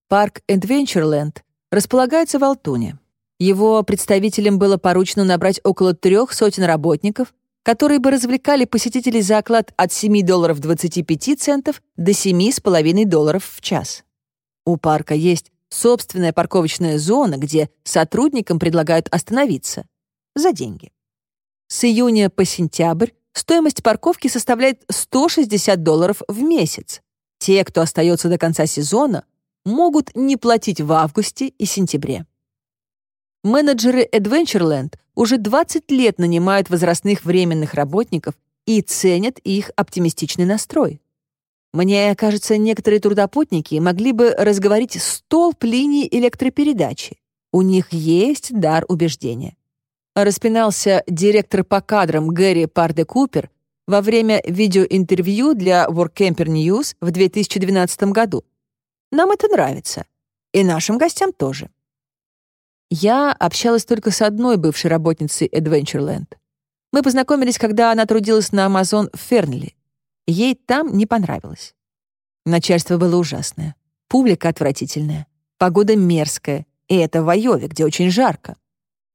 A: Парк Adventureland располагается в Алтуне. Его представителям было поручено набрать около трех сотен работников, которые бы развлекали посетителей за оклад от 7 долларов 25 центов до 7,5 долларов в час. У парка есть собственная парковочная зона, где сотрудникам предлагают остановиться за деньги. С июня по сентябрь стоимость парковки составляет 160 долларов в месяц. Те, кто остается до конца сезона, могут не платить в августе и сентябре. Менеджеры Adventureland уже 20 лет нанимают возрастных временных работников и ценят их оптимистичный настрой. Мне кажется, некоторые трудопутники могли бы разговорить столб линии электропередачи. У них есть дар убеждения. Распинался директор по кадрам Гэри Парде Купер во время видеоинтервью для Workcamper News в 2012 году. Нам это нравится. И нашим гостям тоже. Я общалась только с одной бывшей работницей Adventureland. Мы познакомились, когда она трудилась на Amazon в Фернли. Ей там не понравилось. Начальство было ужасное. Публика отвратительная. Погода мерзкая. И это в Айове, где очень жарко.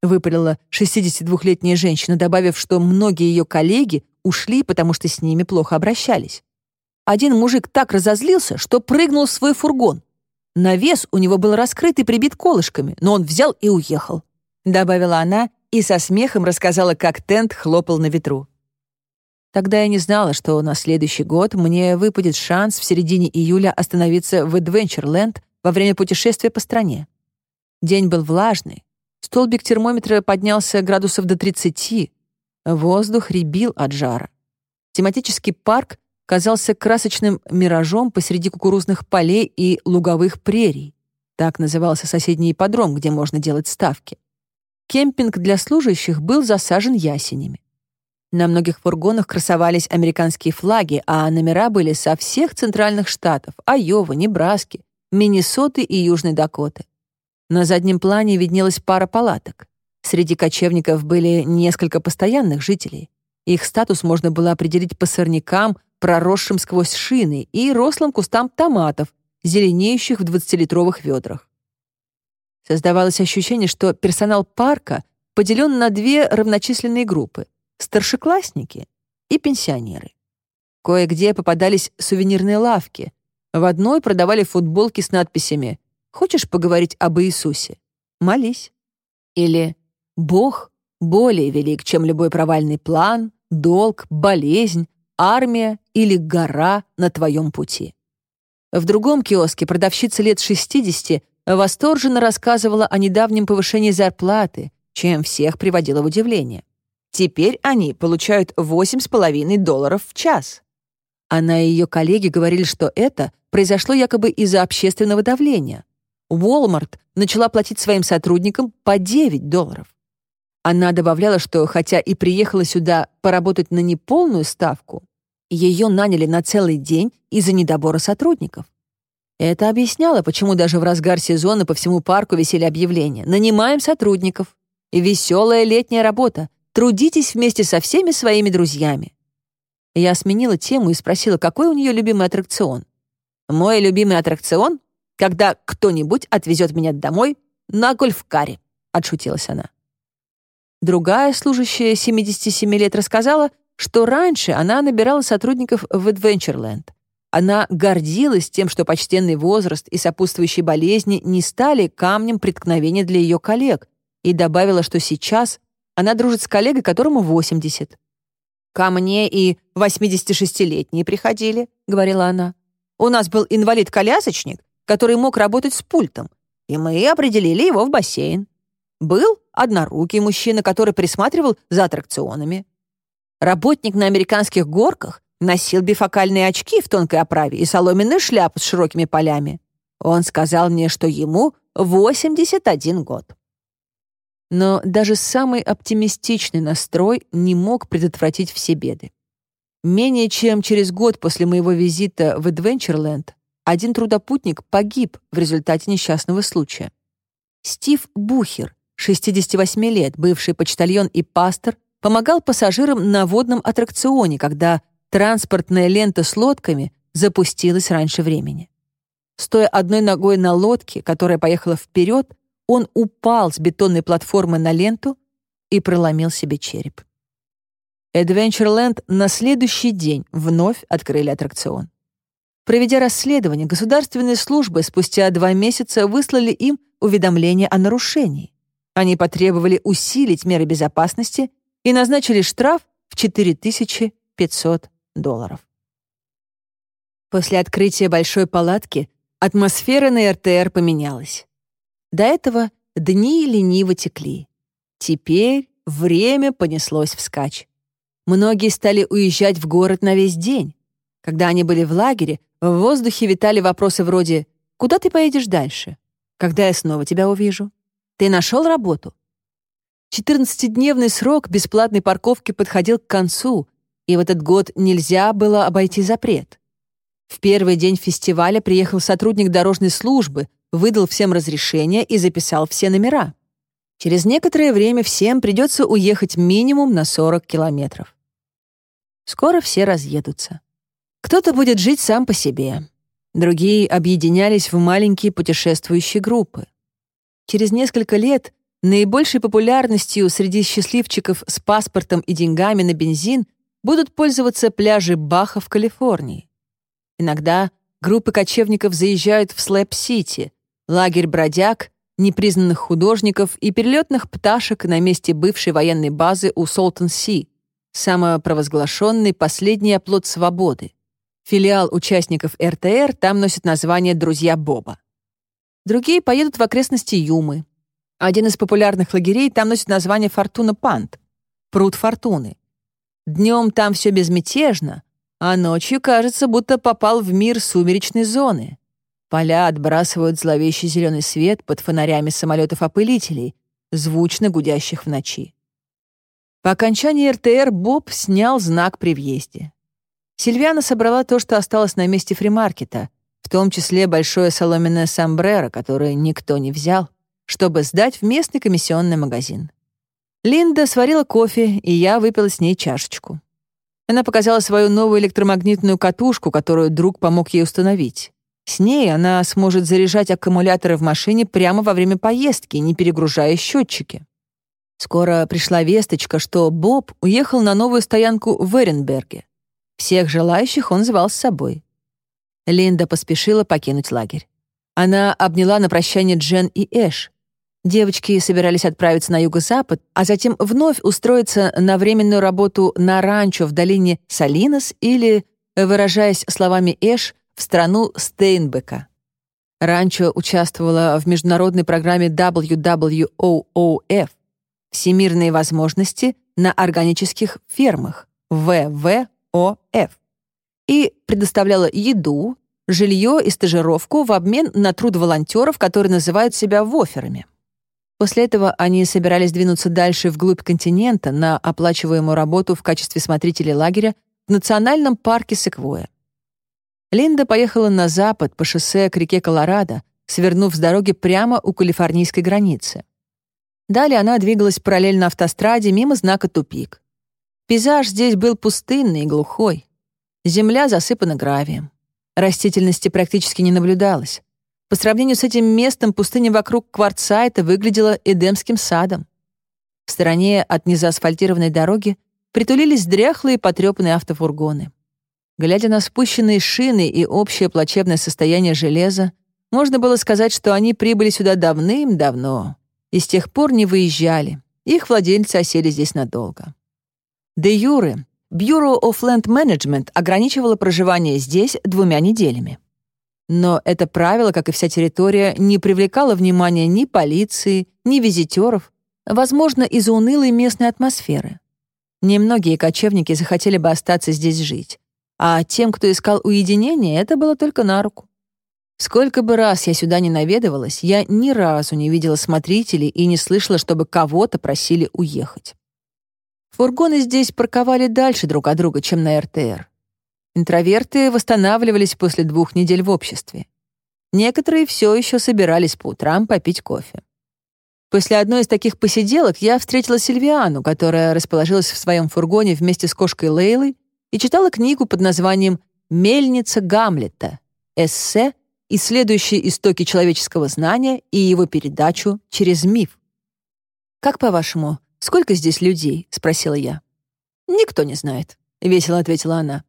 A: Выпалила 62-летняя женщина, добавив, что многие ее коллеги ушли, потому что с ними плохо обращались. Один мужик так разозлился, что прыгнул в свой фургон. Навес у него был раскрыт и прибит колышками, но он взял и уехал. Добавила она и со смехом рассказала, как тент хлопал на ветру. Тогда я не знала, что на следующий год мне выпадет шанс в середине июля остановиться в Adventureland во время путешествия по стране. День был влажный, столбик термометра поднялся градусов до 30, воздух рябил от жара. Тематический парк казался красочным миражом посреди кукурузных полей и луговых прерий. Так назывался соседний ипподром, где можно делать ставки. Кемпинг для служащих был засажен ясенями. На многих фургонах красовались американские флаги, а номера были со всех центральных штатов — Айова, Небраски, Миннесоты и Южной Дакоты. На заднем плане виднелась пара палаток. Среди кочевников были несколько постоянных жителей. Их статус можно было определить по сорнякам, проросшим сквозь шины, и рослым кустам томатов, зеленеющих в 20-литровых ведрах. Создавалось ощущение, что персонал парка поделен на две равночисленные группы — старшеклассники и пенсионеры. Кое-где попадались сувенирные лавки. В одной продавали футболки с надписями «Хочешь поговорить об Иисусе? Молись». Или «Бог более велик, чем любой провальный план, долг, болезнь, армия или гора на твоем пути. В другом киоске продавщица лет 60 восторженно рассказывала о недавнем повышении зарплаты, чем всех приводила в удивление. Теперь они получают 8,5 долларов в час. Она и ее коллеги говорили, что это произошло якобы из-за общественного давления. Walmart начала платить своим сотрудникам по 9 долларов. Она добавляла, что хотя и приехала сюда поработать на неполную ставку, ее наняли на целый день из-за недобора сотрудников. Это объясняло, почему даже в разгар сезона по всему парку висели объявления «Нанимаем сотрудников». Веселая летняя работа. Трудитесь вместе со всеми своими друзьями. Я сменила тему и спросила, какой у нее любимый аттракцион. «Мой любимый аттракцион, когда кто-нибудь отвезет меня домой на гольф-каре», — отшутилась она. Другая служащая 77 лет рассказала, что раньше она набирала сотрудников в Adventureland. Она гордилась тем, что почтенный возраст и сопутствующие болезни не стали камнем преткновения для ее коллег, и добавила, что сейчас она дружит с коллегой, которому 80. «Ко мне и 86-летние приходили», — говорила она. «У нас был инвалид-колясочник, который мог работать с пультом, и мы определили его в бассейн. Был однорукий мужчина, который присматривал за аттракционами. Работник на американских горках носил бифокальные очки в тонкой оправе и соломенную шляпу с широкими полями. Он сказал мне, что ему 81 год. Но даже самый оптимистичный настрой не мог предотвратить все беды. Менее чем через год после моего визита в Adventureland один трудопутник погиб в результате несчастного случая. Стив Бухер, 68 лет, бывший почтальон и пастор, помогал пассажирам на водном аттракционе, когда транспортная лента с лодками запустилась раньше времени. Стоя одной ногой на лодке, которая поехала вперед, он упал с бетонной платформы на ленту и проломил себе череп. Adventureland на следующий день вновь открыли аттракцион. Проведя расследование, государственные службы спустя два месяца выслали им уведомление о нарушении. Они потребовали усилить меры безопасности и назначили штраф в 4500 долларов. После открытия большой палатки атмосфера на РТР поменялась. До этого дни лениво текли. Теперь время понеслось вскачь. Многие стали уезжать в город на весь день. Когда они были в лагере, в воздухе витали вопросы вроде «Куда ты поедешь дальше? Когда я снова тебя увижу? Ты нашел работу?» 14-дневный срок бесплатной парковки подходил к концу, и в этот год нельзя было обойти запрет. В первый день фестиваля приехал сотрудник дорожной службы, выдал всем разрешение и записал все номера. Через некоторое время всем придется уехать минимум на 40 километров. Скоро все разъедутся. Кто-то будет жить сам по себе. Другие объединялись в маленькие путешествующие группы. Через несколько лет наибольшей популярностью среди счастливчиков с паспортом и деньгами на бензин будут пользоваться пляжи Баха в Калифорнии. Иногда группы кочевников заезжают в Слэб-Сити, лагерь бродяг, непризнанных художников и перелетных пташек на месте бывшей военной базы у Солтон-Си, самопровозглашенный последний оплот свободы. Филиал участников РТР там носит название «Друзья Боба». Другие поедут в окрестности Юмы. Один из популярных лагерей там носит название «Фортуна Понд» — «Пруд Фортуны». Днем там все безмятежно, а ночью кажется, будто попал в мир сумеречной зоны. Поля отбрасывают зловещий зеленый свет под фонарями самолетов-опылителей, звучно гудящих в ночи. По окончании РТР Боб снял знак при въезде. Сильвиана собрала то, что осталось на месте фримаркета, в том числе большое соломенное сомбреро, которое никто не взял, чтобы сдать в местный комиссионный магазин. Линда сварила кофе, и я выпила с ней чашечку. Она показала свою новую электромагнитную катушку, которую друг помог ей установить. С ней она сможет заряжать аккумуляторы в машине прямо во время поездки, не перегружая счетчики. Скоро пришла весточка, что Боб уехал на новую стоянку в Эренберге. Всех желающих он звал с собой. Линда поспешила покинуть лагерь. Она обняла на прощание Джен и Эш. Девочки собирались отправиться на юго-запад, а затем вновь устроиться на временную работу на ранчо в долине Салинос или, выражаясь словами Эш, в страну Стейнбека. Ранчо участвовала в международной программе WWOOF «Всемирные возможности на органических фермах» ВВОФ и предоставляла еду, жилье и стажировку в обмен на труд волонтеров, которые называют себя воферами. После этого они собирались двинуться дальше вглубь континента на оплачиваемую работу в качестве смотрителей лагеря в национальном парке Секвоя. Линда поехала на запад по шоссе к реке Колорадо, свернув с дороги прямо у калифорнийской границы. Далее она двигалась параллельно автостраде мимо знака «Тупик». Пейзаж здесь был пустынный и глухой. Земля засыпана гравием. Растительности практически не наблюдалось. По сравнению с этим местом пустыня вокруг Кварцайта выглядела Эдемским садом. В стороне от незаасфальтированной дороги притулились дряхлые потрепанные автофургоны. Глядя на спущенные шины и общее плачевное состояние железа, можно было сказать, что они прибыли сюда давным-давно и с тех пор не выезжали. Их владельцы осели здесь надолго. Де юре Bureau of Land Management ограничивало проживание здесь двумя неделями. Но это правило, как и вся территория, не привлекало внимания ни полиции, ни визитеров, возможно, из-за унылой местной атмосферы. Немногие кочевники захотели бы остаться здесь жить, а тем, кто искал уединение, это было только на руку. Сколько бы раз я сюда не наведывалась, я ни разу не видела смотрителей и не слышала, чтобы кого-то просили уехать. Фургоны здесь парковали дальше друг от друга, чем на РТР. Интроверты восстанавливались после двух недель в обществе. Некоторые все еще собирались по утрам попить кофе. После одной из таких посиделок я встретила Сильвиану, которая расположилась в своем фургоне вместе с кошкой Лейлой и читала книгу под названием «Мельница Гамлета. Эссе, исследующие истоки человеческого знания и его передачу через миф». «Как по-вашему, сколько здесь людей?» — спросила я. «Никто не знает», — весело ответила она.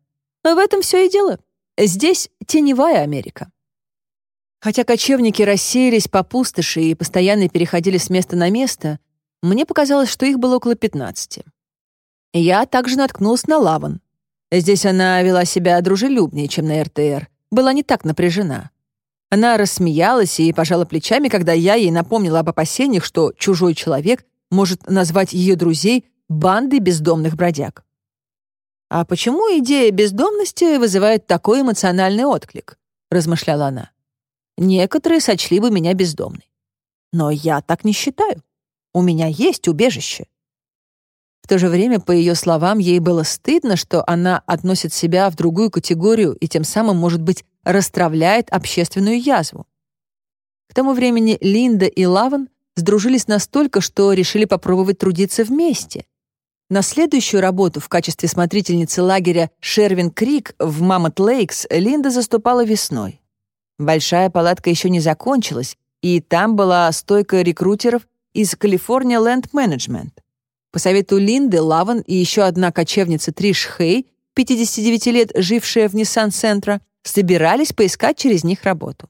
A: В этом все и дело. Здесь теневая Америка. Хотя кочевники рассеялись по пустоши и постоянно переходили с места на место, мне показалось, что их было около 15. Я также наткнулась на Лаван. Здесь она вела себя дружелюбнее, чем на РТР, была не так напряжена. Она рассмеялась и пожала плечами, когда я ей напомнила об опасениях, что чужой человек может назвать ее друзей бандой бездомных бродяг. «А почему идея бездомности вызывает такой эмоциональный отклик?» — размышляла она. «Некоторые сочли бы меня бездомной. Но я так не считаю. У меня есть убежище». В то же время, по ее словам, ей было стыдно, что она относит себя в другую категорию и тем самым, может быть, расстравляет общественную язву. К тому времени Линда и Лаван сдружились настолько, что решили попробовать трудиться вместе. На следующую работу в качестве смотрительницы лагеря Шервин Крик в Маммот Лейкс Линда заступала весной. Большая палатка еще не закончилась, и там была стойка рекрутеров из California Land Management. По совету Линды, Лаван и еще одна кочевница Триш Хей, 59 лет, жившая в Ниссан-центра, собирались поискать через них работу.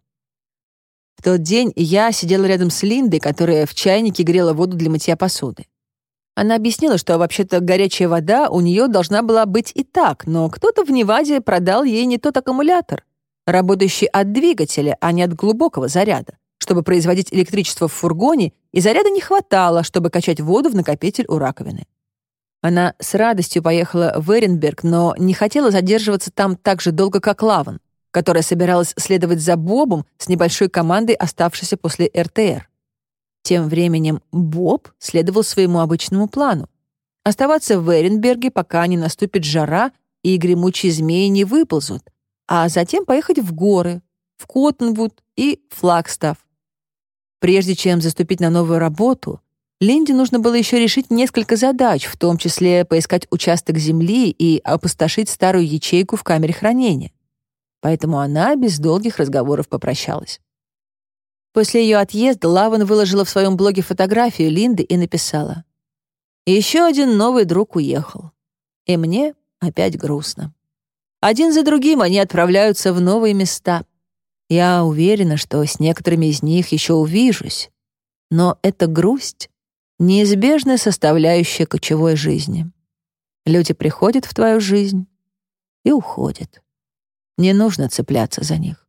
A: В тот день я сидела рядом с Линдой, которая в чайнике грела воду для мытья посуды. Она объяснила, что вообще-то горячая вода у нее должна была быть и так, но кто-то в Неваде продал ей не тот аккумулятор, работающий от двигателя, а не от глубокого заряда, чтобы производить электричество в фургоне, и заряда не хватало, чтобы качать воду в накопитель у раковины. Она с радостью поехала в Эренберг, но не хотела задерживаться там так же долго, как Лаван которая собиралась следовать за Бобом с небольшой командой, оставшейся после РТР. Тем временем Боб следовал своему обычному плану — оставаться в Эренберге, пока не наступит жара и гремучие змеи не выползут, а затем поехать в горы, в Коттенвуд и Флагстав. Прежде чем заступить на новую работу, Линде нужно было еще решить несколько задач, в том числе поискать участок земли и опустошить старую ячейку в камере хранения поэтому она без долгих разговоров попрощалась. После ее отъезда Лаван выложила в своем блоге фотографию Линды и написала «Еще один новый друг уехал. И мне опять грустно. Один за другим они отправляются в новые места. Я уверена, что с некоторыми из них еще увижусь. Но эта грусть — неизбежная составляющая кочевой жизни. Люди приходят в твою жизнь и уходят. Не нужно цепляться за них.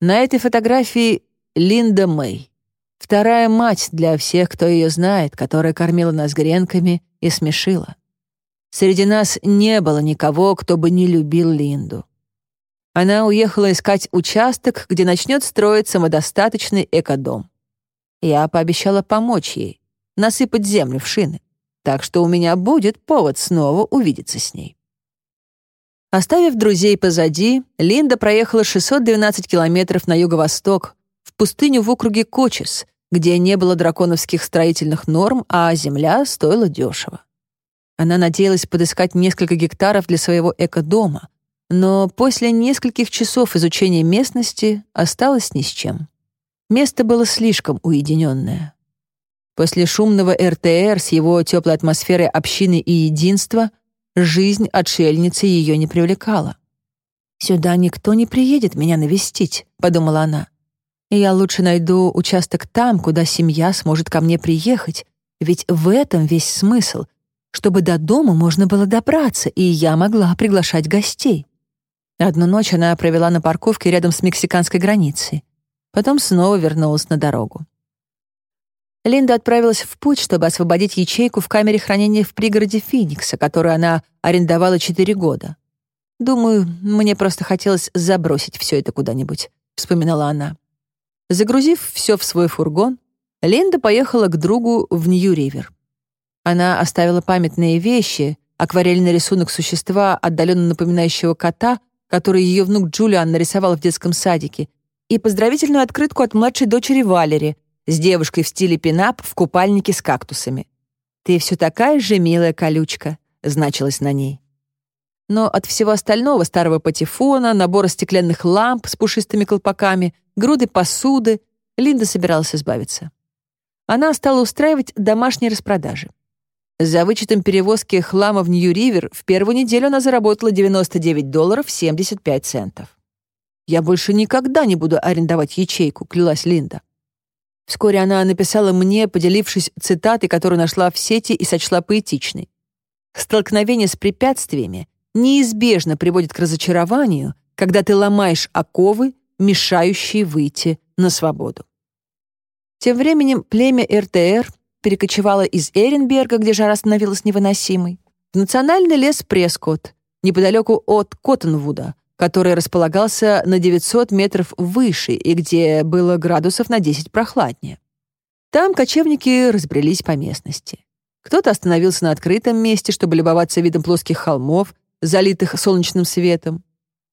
A: На этой фотографии Линда Мэй. Вторая мать для всех, кто ее знает, которая кормила нас гренками и смешила. Среди нас не было никого, кто бы не любил Линду. Она уехала искать участок, где начнет строить самодостаточный экодом. Я пообещала помочь ей, насыпать землю в шины, так что у меня будет повод снова увидеться с ней. Оставив друзей позади, Линда проехала 612 километров на юго-восток, пустыню в округе Кочес, где не было драконовских строительных норм, а земля стоила дешево. Она надеялась подыскать несколько гектаров для своего экодома, но после нескольких часов изучения местности осталась ни с чем. Место было слишком уединенное. После шумного РТР с его теплой атмосферой общины и единства — Жизнь отшельницы ее не привлекала. «Сюда никто не приедет меня навестить», — подумала она. «Я лучше найду участок там, куда семья сможет ко мне приехать, ведь в этом весь смысл, чтобы до дома можно было добраться, и я могла приглашать гостей». Одну ночь она провела на парковке рядом с мексиканской границей. Потом снова вернулась на дорогу. Линда отправилась в путь, чтобы освободить ячейку в камере хранения в пригороде Финикса, которую она арендовала четыре года. «Думаю, мне просто хотелось забросить все это куда-нибудь», — вспоминала она. Загрузив все в свой фургон, Линда поехала к другу в Нью-Ривер. Она оставила памятные вещи, акварельный рисунок существа, отдаленно напоминающего кота, который ее внук Джулиан нарисовал в детском садике, и поздравительную открытку от младшей дочери Валери, с девушкой в стиле пинап в купальнике с кактусами. «Ты все такая же милая колючка», — значилось на ней. Но от всего остального старого патефона, набора стеклянных ламп с пушистыми колпаками, груды посуды, Линда собиралась избавиться. Она стала устраивать домашние распродажи. За вычетом перевозки хлама в Нью-Ривер в первую неделю она заработала 99 долларов 75 центов. «Я больше никогда не буду арендовать ячейку», — клялась Линда. Вскоре она написала мне, поделившись цитатой, которую нашла в сети и сочла поэтичной. «Столкновение с препятствиями неизбежно приводит к разочарованию, когда ты ломаешь оковы, мешающие выйти на свободу». Тем временем племя РТР перекочевало из Эренберга, где жара становилась невыносимой, в национальный лес Прескотт, неподалеку от Коттонвуда, который располагался на 900 метров выше и где было градусов на 10 прохладнее. Там кочевники разбрелись по местности. Кто-то остановился на открытом месте, чтобы любоваться видом плоских холмов, залитых солнечным светом.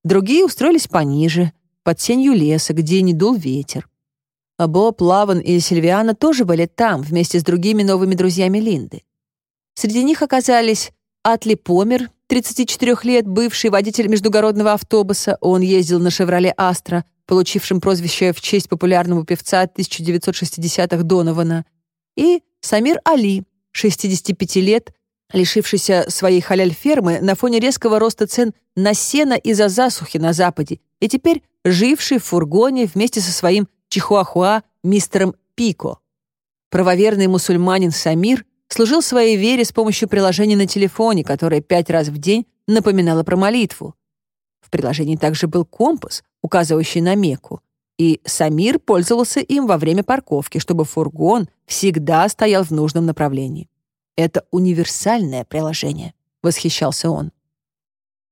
A: Другие устроились пониже, под сенью леса, где не дул ветер. А Боб, Лаван и Сильвиана тоже были там, вместе с другими новыми друзьями Линды. Среди них оказались Атли Помер, 34 лет, бывший водитель междугородного автобуса. Он ездил на «Шевроле Астра», получившем прозвище в честь популярного певца 1960-х Донована. И Самир Али, 65 лет, лишившийся своей халяль-фермы на фоне резкого роста цен на сено из-за засухи на Западе и теперь живший в фургоне вместе со своим чихуахуа мистером Пико. Правоверный мусульманин Самир служил своей вере с помощью приложения на телефоне, которое пять раз в день напоминало про молитву. В приложении также был компас, указывающий на Мекку, и Самир пользовался им во время парковки, чтобы фургон всегда стоял в нужном направлении. Это универсальное приложение, восхищался он.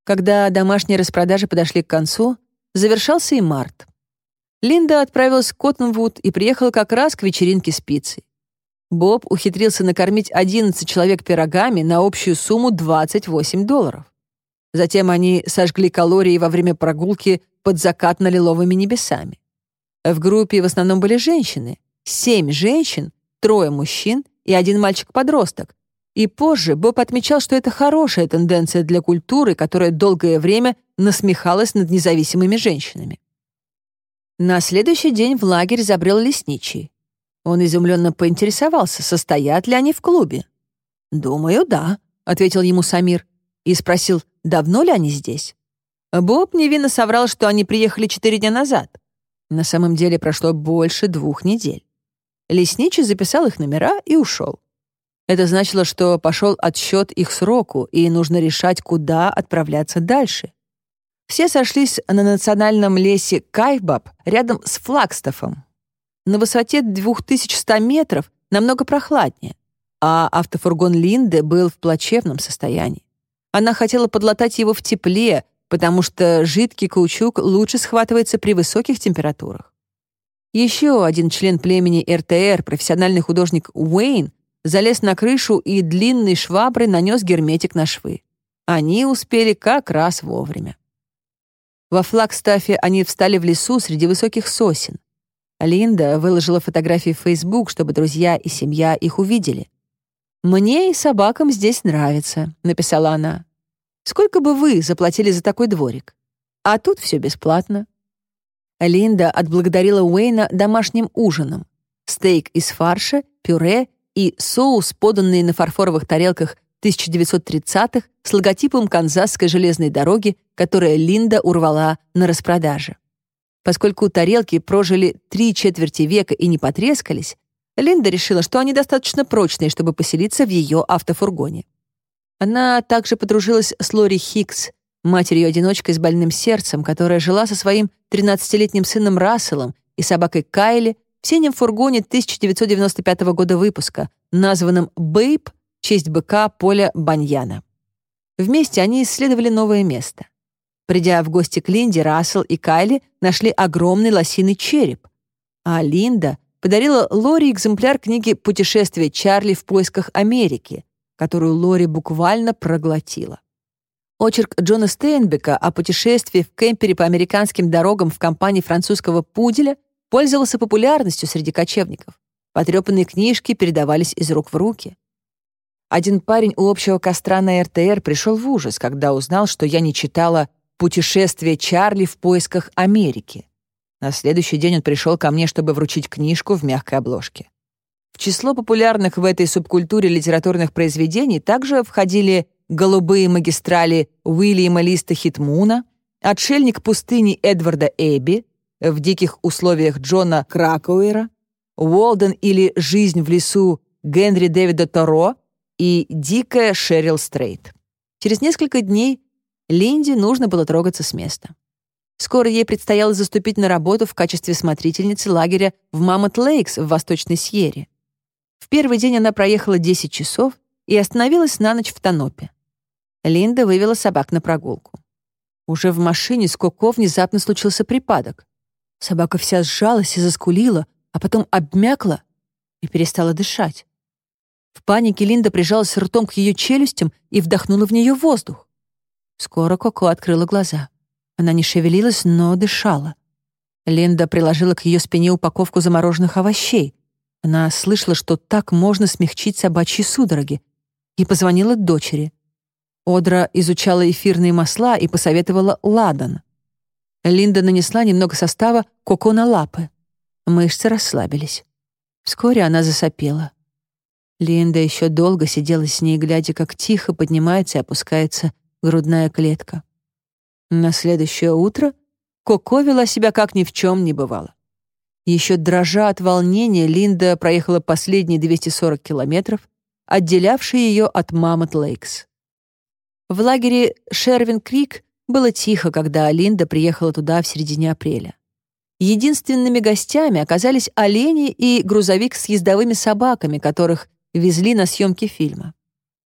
A: Когда домашние распродажи подошли к концу, завершался и март. Линда отправилась в Коттенвуд и приехала как раз к вечеринке с пиццей. Боб ухитрился накормить 11 человек пирогами на общую сумму 28 долларов. Затем они сожгли калории во время прогулки под закатно-лиловыми небесами. В группе в основном были женщины. Семь женщин, трое мужчин и один мальчик-подросток. И позже Боб отмечал, что это хорошая тенденция для культуры, которая долгое время насмехалась над независимыми женщинами. На следующий день в лагерь забрел лесничий. Он изумленно поинтересовался, состоят ли они в клубе. «Думаю, да», — ответил ему Самир и спросил, давно ли они здесь. Боб невинно соврал, что они приехали четыре дня назад. На самом деле прошло больше двух недель. Лесничий записал их номера и ушел. Это значило, что пошел отсчет их сроку, и нужно решать, куда отправляться дальше. Все сошлись на национальном лесе Кайбаб рядом с Флагстафом. На высоте 2100 метров намного прохладнее, а автофургон Линды был в плачевном состоянии. Она хотела подлатать его в тепле, потому что жидкий каучук лучше схватывается при высоких температурах. Еще один член племени РТР, профессиональный художник Уэйн, залез на крышу и длинной шваброй нанес герметик на швы. Они успели как раз вовремя. Во Флагстафе они встали в лесу среди высоких сосен. Линда выложила фотографии в Facebook, чтобы друзья и семья их увидели. «Мне и собакам здесь нравится», — написала она. «Сколько бы вы заплатили за такой дворик? А тут все бесплатно. Линда отблагодарила Уэйна домашним ужином. Стейк из фарша, пюре и соус, поданные на фарфоровых тарелках 1930-х с логотипом Канзасской железной дороги, которая Линда урвала на распродаже. Поскольку тарелки прожили три четверти века и не потрескались, Линда решила, что они достаточно прочные, чтобы поселиться в ее автофургоне. Она также подружилась с Лори Хикс, матерью-одиночкой с больным сердцем, которая жила со своим 13-летним сыном Расселом и собакой Кайли в синем фургоне 1995 года выпуска, названном «Бэйб» в честь быка Поля Баньяна. Вместе они исследовали новое место. Придя в гости к Линде, Рассел и Кайли нашли огромный лосиный череп, а Линда подарила Лори экземпляр книги «Путешествие Чарли в поисках Америки», которую Лори буквально проглотила. Очерк Джона Стейнбека о путешествии в кемпере по американским дорогам в компании французского пуделя пользовался популярностью среди кочевников. Потрепанные книжки передавались из рук в руки. Один парень у общего костра на РТР пришел в ужас, когда узнал, что я не читала «Путешествие Чарли в поисках Америки». На следующий день он пришел ко мне, чтобы вручить книжку в мягкой обложке. В число популярных в этой субкультуре литературных произведений также входили голубые магистрали Уильяма Листа Хитмуна, отшельник пустыни Эдварда Эбби, в диких условиях Джона Кракуэра, Уолден или «Жизнь в лесу» Генри Дэвида Торо и «Дикая Шерил Стрейт». Через несколько дней Линде нужно было трогаться с места. Скоро ей предстояло заступить на работу в качестве смотрительницы лагеря в Маммот Лейкс в Восточной Сьерре. В первый день она проехала 10 часов и остановилась на ночь в Тонопе. Линда вывела собак на прогулку. Уже в машине с Коко внезапно случился припадок. Собака вся сжалась и заскулила, а потом обмякла и перестала дышать. В панике Линда прижалась ртом к ее челюстям и вдохнула в нее воздух. Скоро Коко открыла глаза. Она не шевелилась, но дышала. Линда приложила к ее спине упаковку замороженных овощей. Она слышала, что так можно смягчить собачьи судороги, и позвонила дочери. Одра изучала эфирные масла и посоветовала ладан. Линда нанесла немного состава коко на лапы. Мышцы расслабились. Вскоре она засопела. Линда еще долго сидела с ней, глядя, как тихо поднимается и опускается грудная клетка. На следующее утро Коко вела себя как ни в чем не бывало. Еще дрожа от волнения, Линда проехала последние 240 километров, отделявшие ее от Маммот Лейкс. В лагере Шервин-Крик было тихо, когда Линда приехала туда в середине апреля. Единственными гостями оказались олени и грузовик с ездовыми собаками, которых везли на съемки фильма.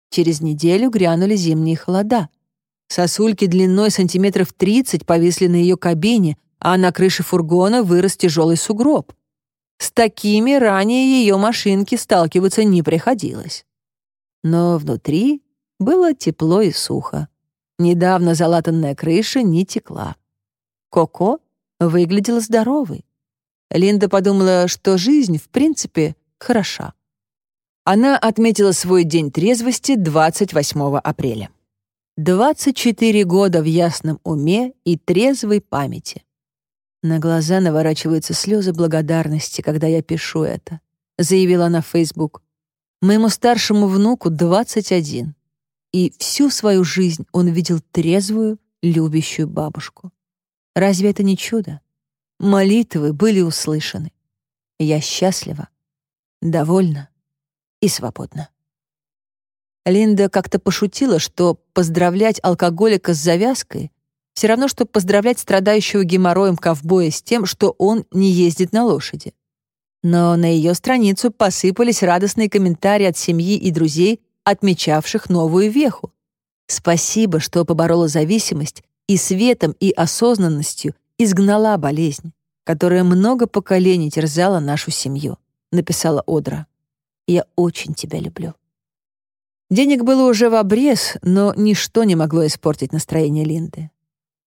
A: Через неделю грянули зимние холода. Сосульки длиной сантиметров 30 повисли на ее кабине, а на крыше фургона вырос тяжелый сугроб. С такими ранее ее машинке сталкиваться не приходилось. Но внутри было тепло и сухо. Недавно залатанная крыша не текла. Коко выглядела здоровой. Линда подумала, что жизнь, в принципе, хороша. Она отметила свой день трезвости 28 апреля. 24 года в ясном уме и трезвой памяти. На глаза наворачиваются слезы благодарности, когда я пишу это, заявила она в Facebook. Моему старшему внуку 21, и всю свою жизнь он видел трезвую, любящую бабушку. Разве это не чудо? Молитвы были услышаны. Я счастлива, довольна и свободна. Линда как-то пошутила, что поздравлять алкоголика с завязкой все равно, что поздравлять страдающего геморроем ковбоя с тем, что он не ездит на лошади. Но на ее страницу посыпались радостные комментарии от семьи и друзей, отмечавших новую веху. Спасибо, что поборола зависимость и светом и осознанностью изгнала болезнь, которая много поколений терзала нашу семью, написала Одра. Я очень тебя люблю. Денег было уже в обрез, но ничто не могло испортить настроение Линды.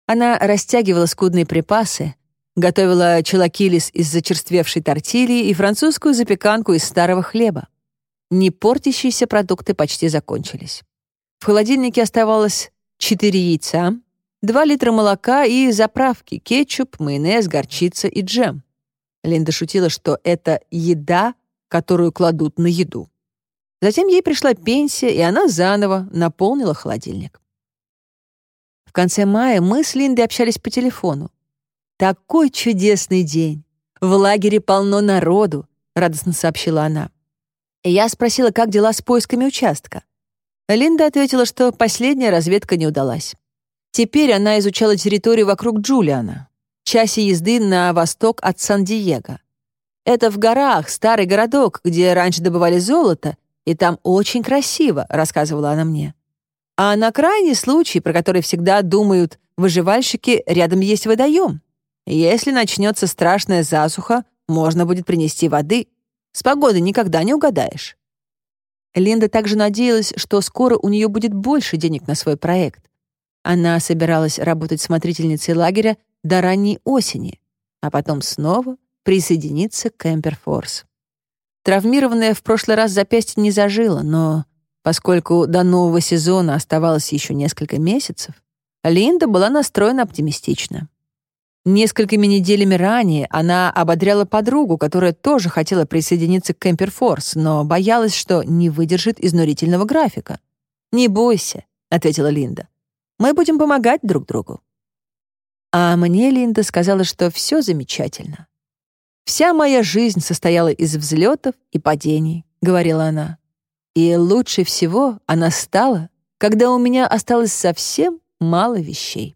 A: Она растягивала скудные припасы, готовила челокилис из зачерствевшей тортильи и французскую запеканку из старого хлеба. Не портящиеся продукты почти закончились. В холодильнике оставалось 4 яйца, 2 литра молока и заправки, кетчуп, майонез, горчица и джем. Линда шутила, что это еда, которую кладут на еду. Затем ей пришла пенсия, и она заново наполнила холодильник. В конце мая мы с Линдой общались по телефону. «Такой чудесный день! В лагере полно народу!» — радостно сообщила она. Я спросила, как дела с поисками участка. Линда ответила, что последняя разведка не удалась. Теперь она изучала территорию вокруг Джулиана, часе езды на восток от Сан-Диего. Это в горах, старый городок, где раньше добывали золото, и там очень красиво», — рассказывала она мне. А на крайний случай, про который всегда думают выживальщики, рядом есть водоем. Если начнется страшная засуха, можно будет принести воды. С погодой никогда не угадаешь. Линда также надеялась, что скоро у нее будет больше денег на свой проект. Она собиралась работать смотрительницей лагеря до ранней осени, а потом снова присоединиться к Кемперфорс. Травмированная в прошлый раз запястье не зажило, но поскольку до нового сезона оставалось еще несколько месяцев, Линда была настроена оптимистично. Несколькими неделями ранее она ободряла подругу, которая тоже хотела присоединиться к Кемперфорс, но боялась, что не выдержит изнурительного графика. «Не бойся», — ответила Линда. «Мы будем помогать друг другу». А мне Линда сказала, что все замечательно. «Вся моя жизнь состояла из взлетов и падений», — говорила она. «И лучше всего она стала, когда у меня осталось совсем мало вещей».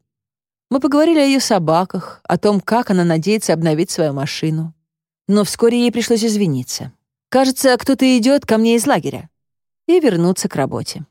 A: Мы поговорили о ее собаках, о том, как она надеется обновить свою машину. Но вскоре ей пришлось извиниться. «Кажется, кто-то идет ко мне из лагеря» и вернуться к работе.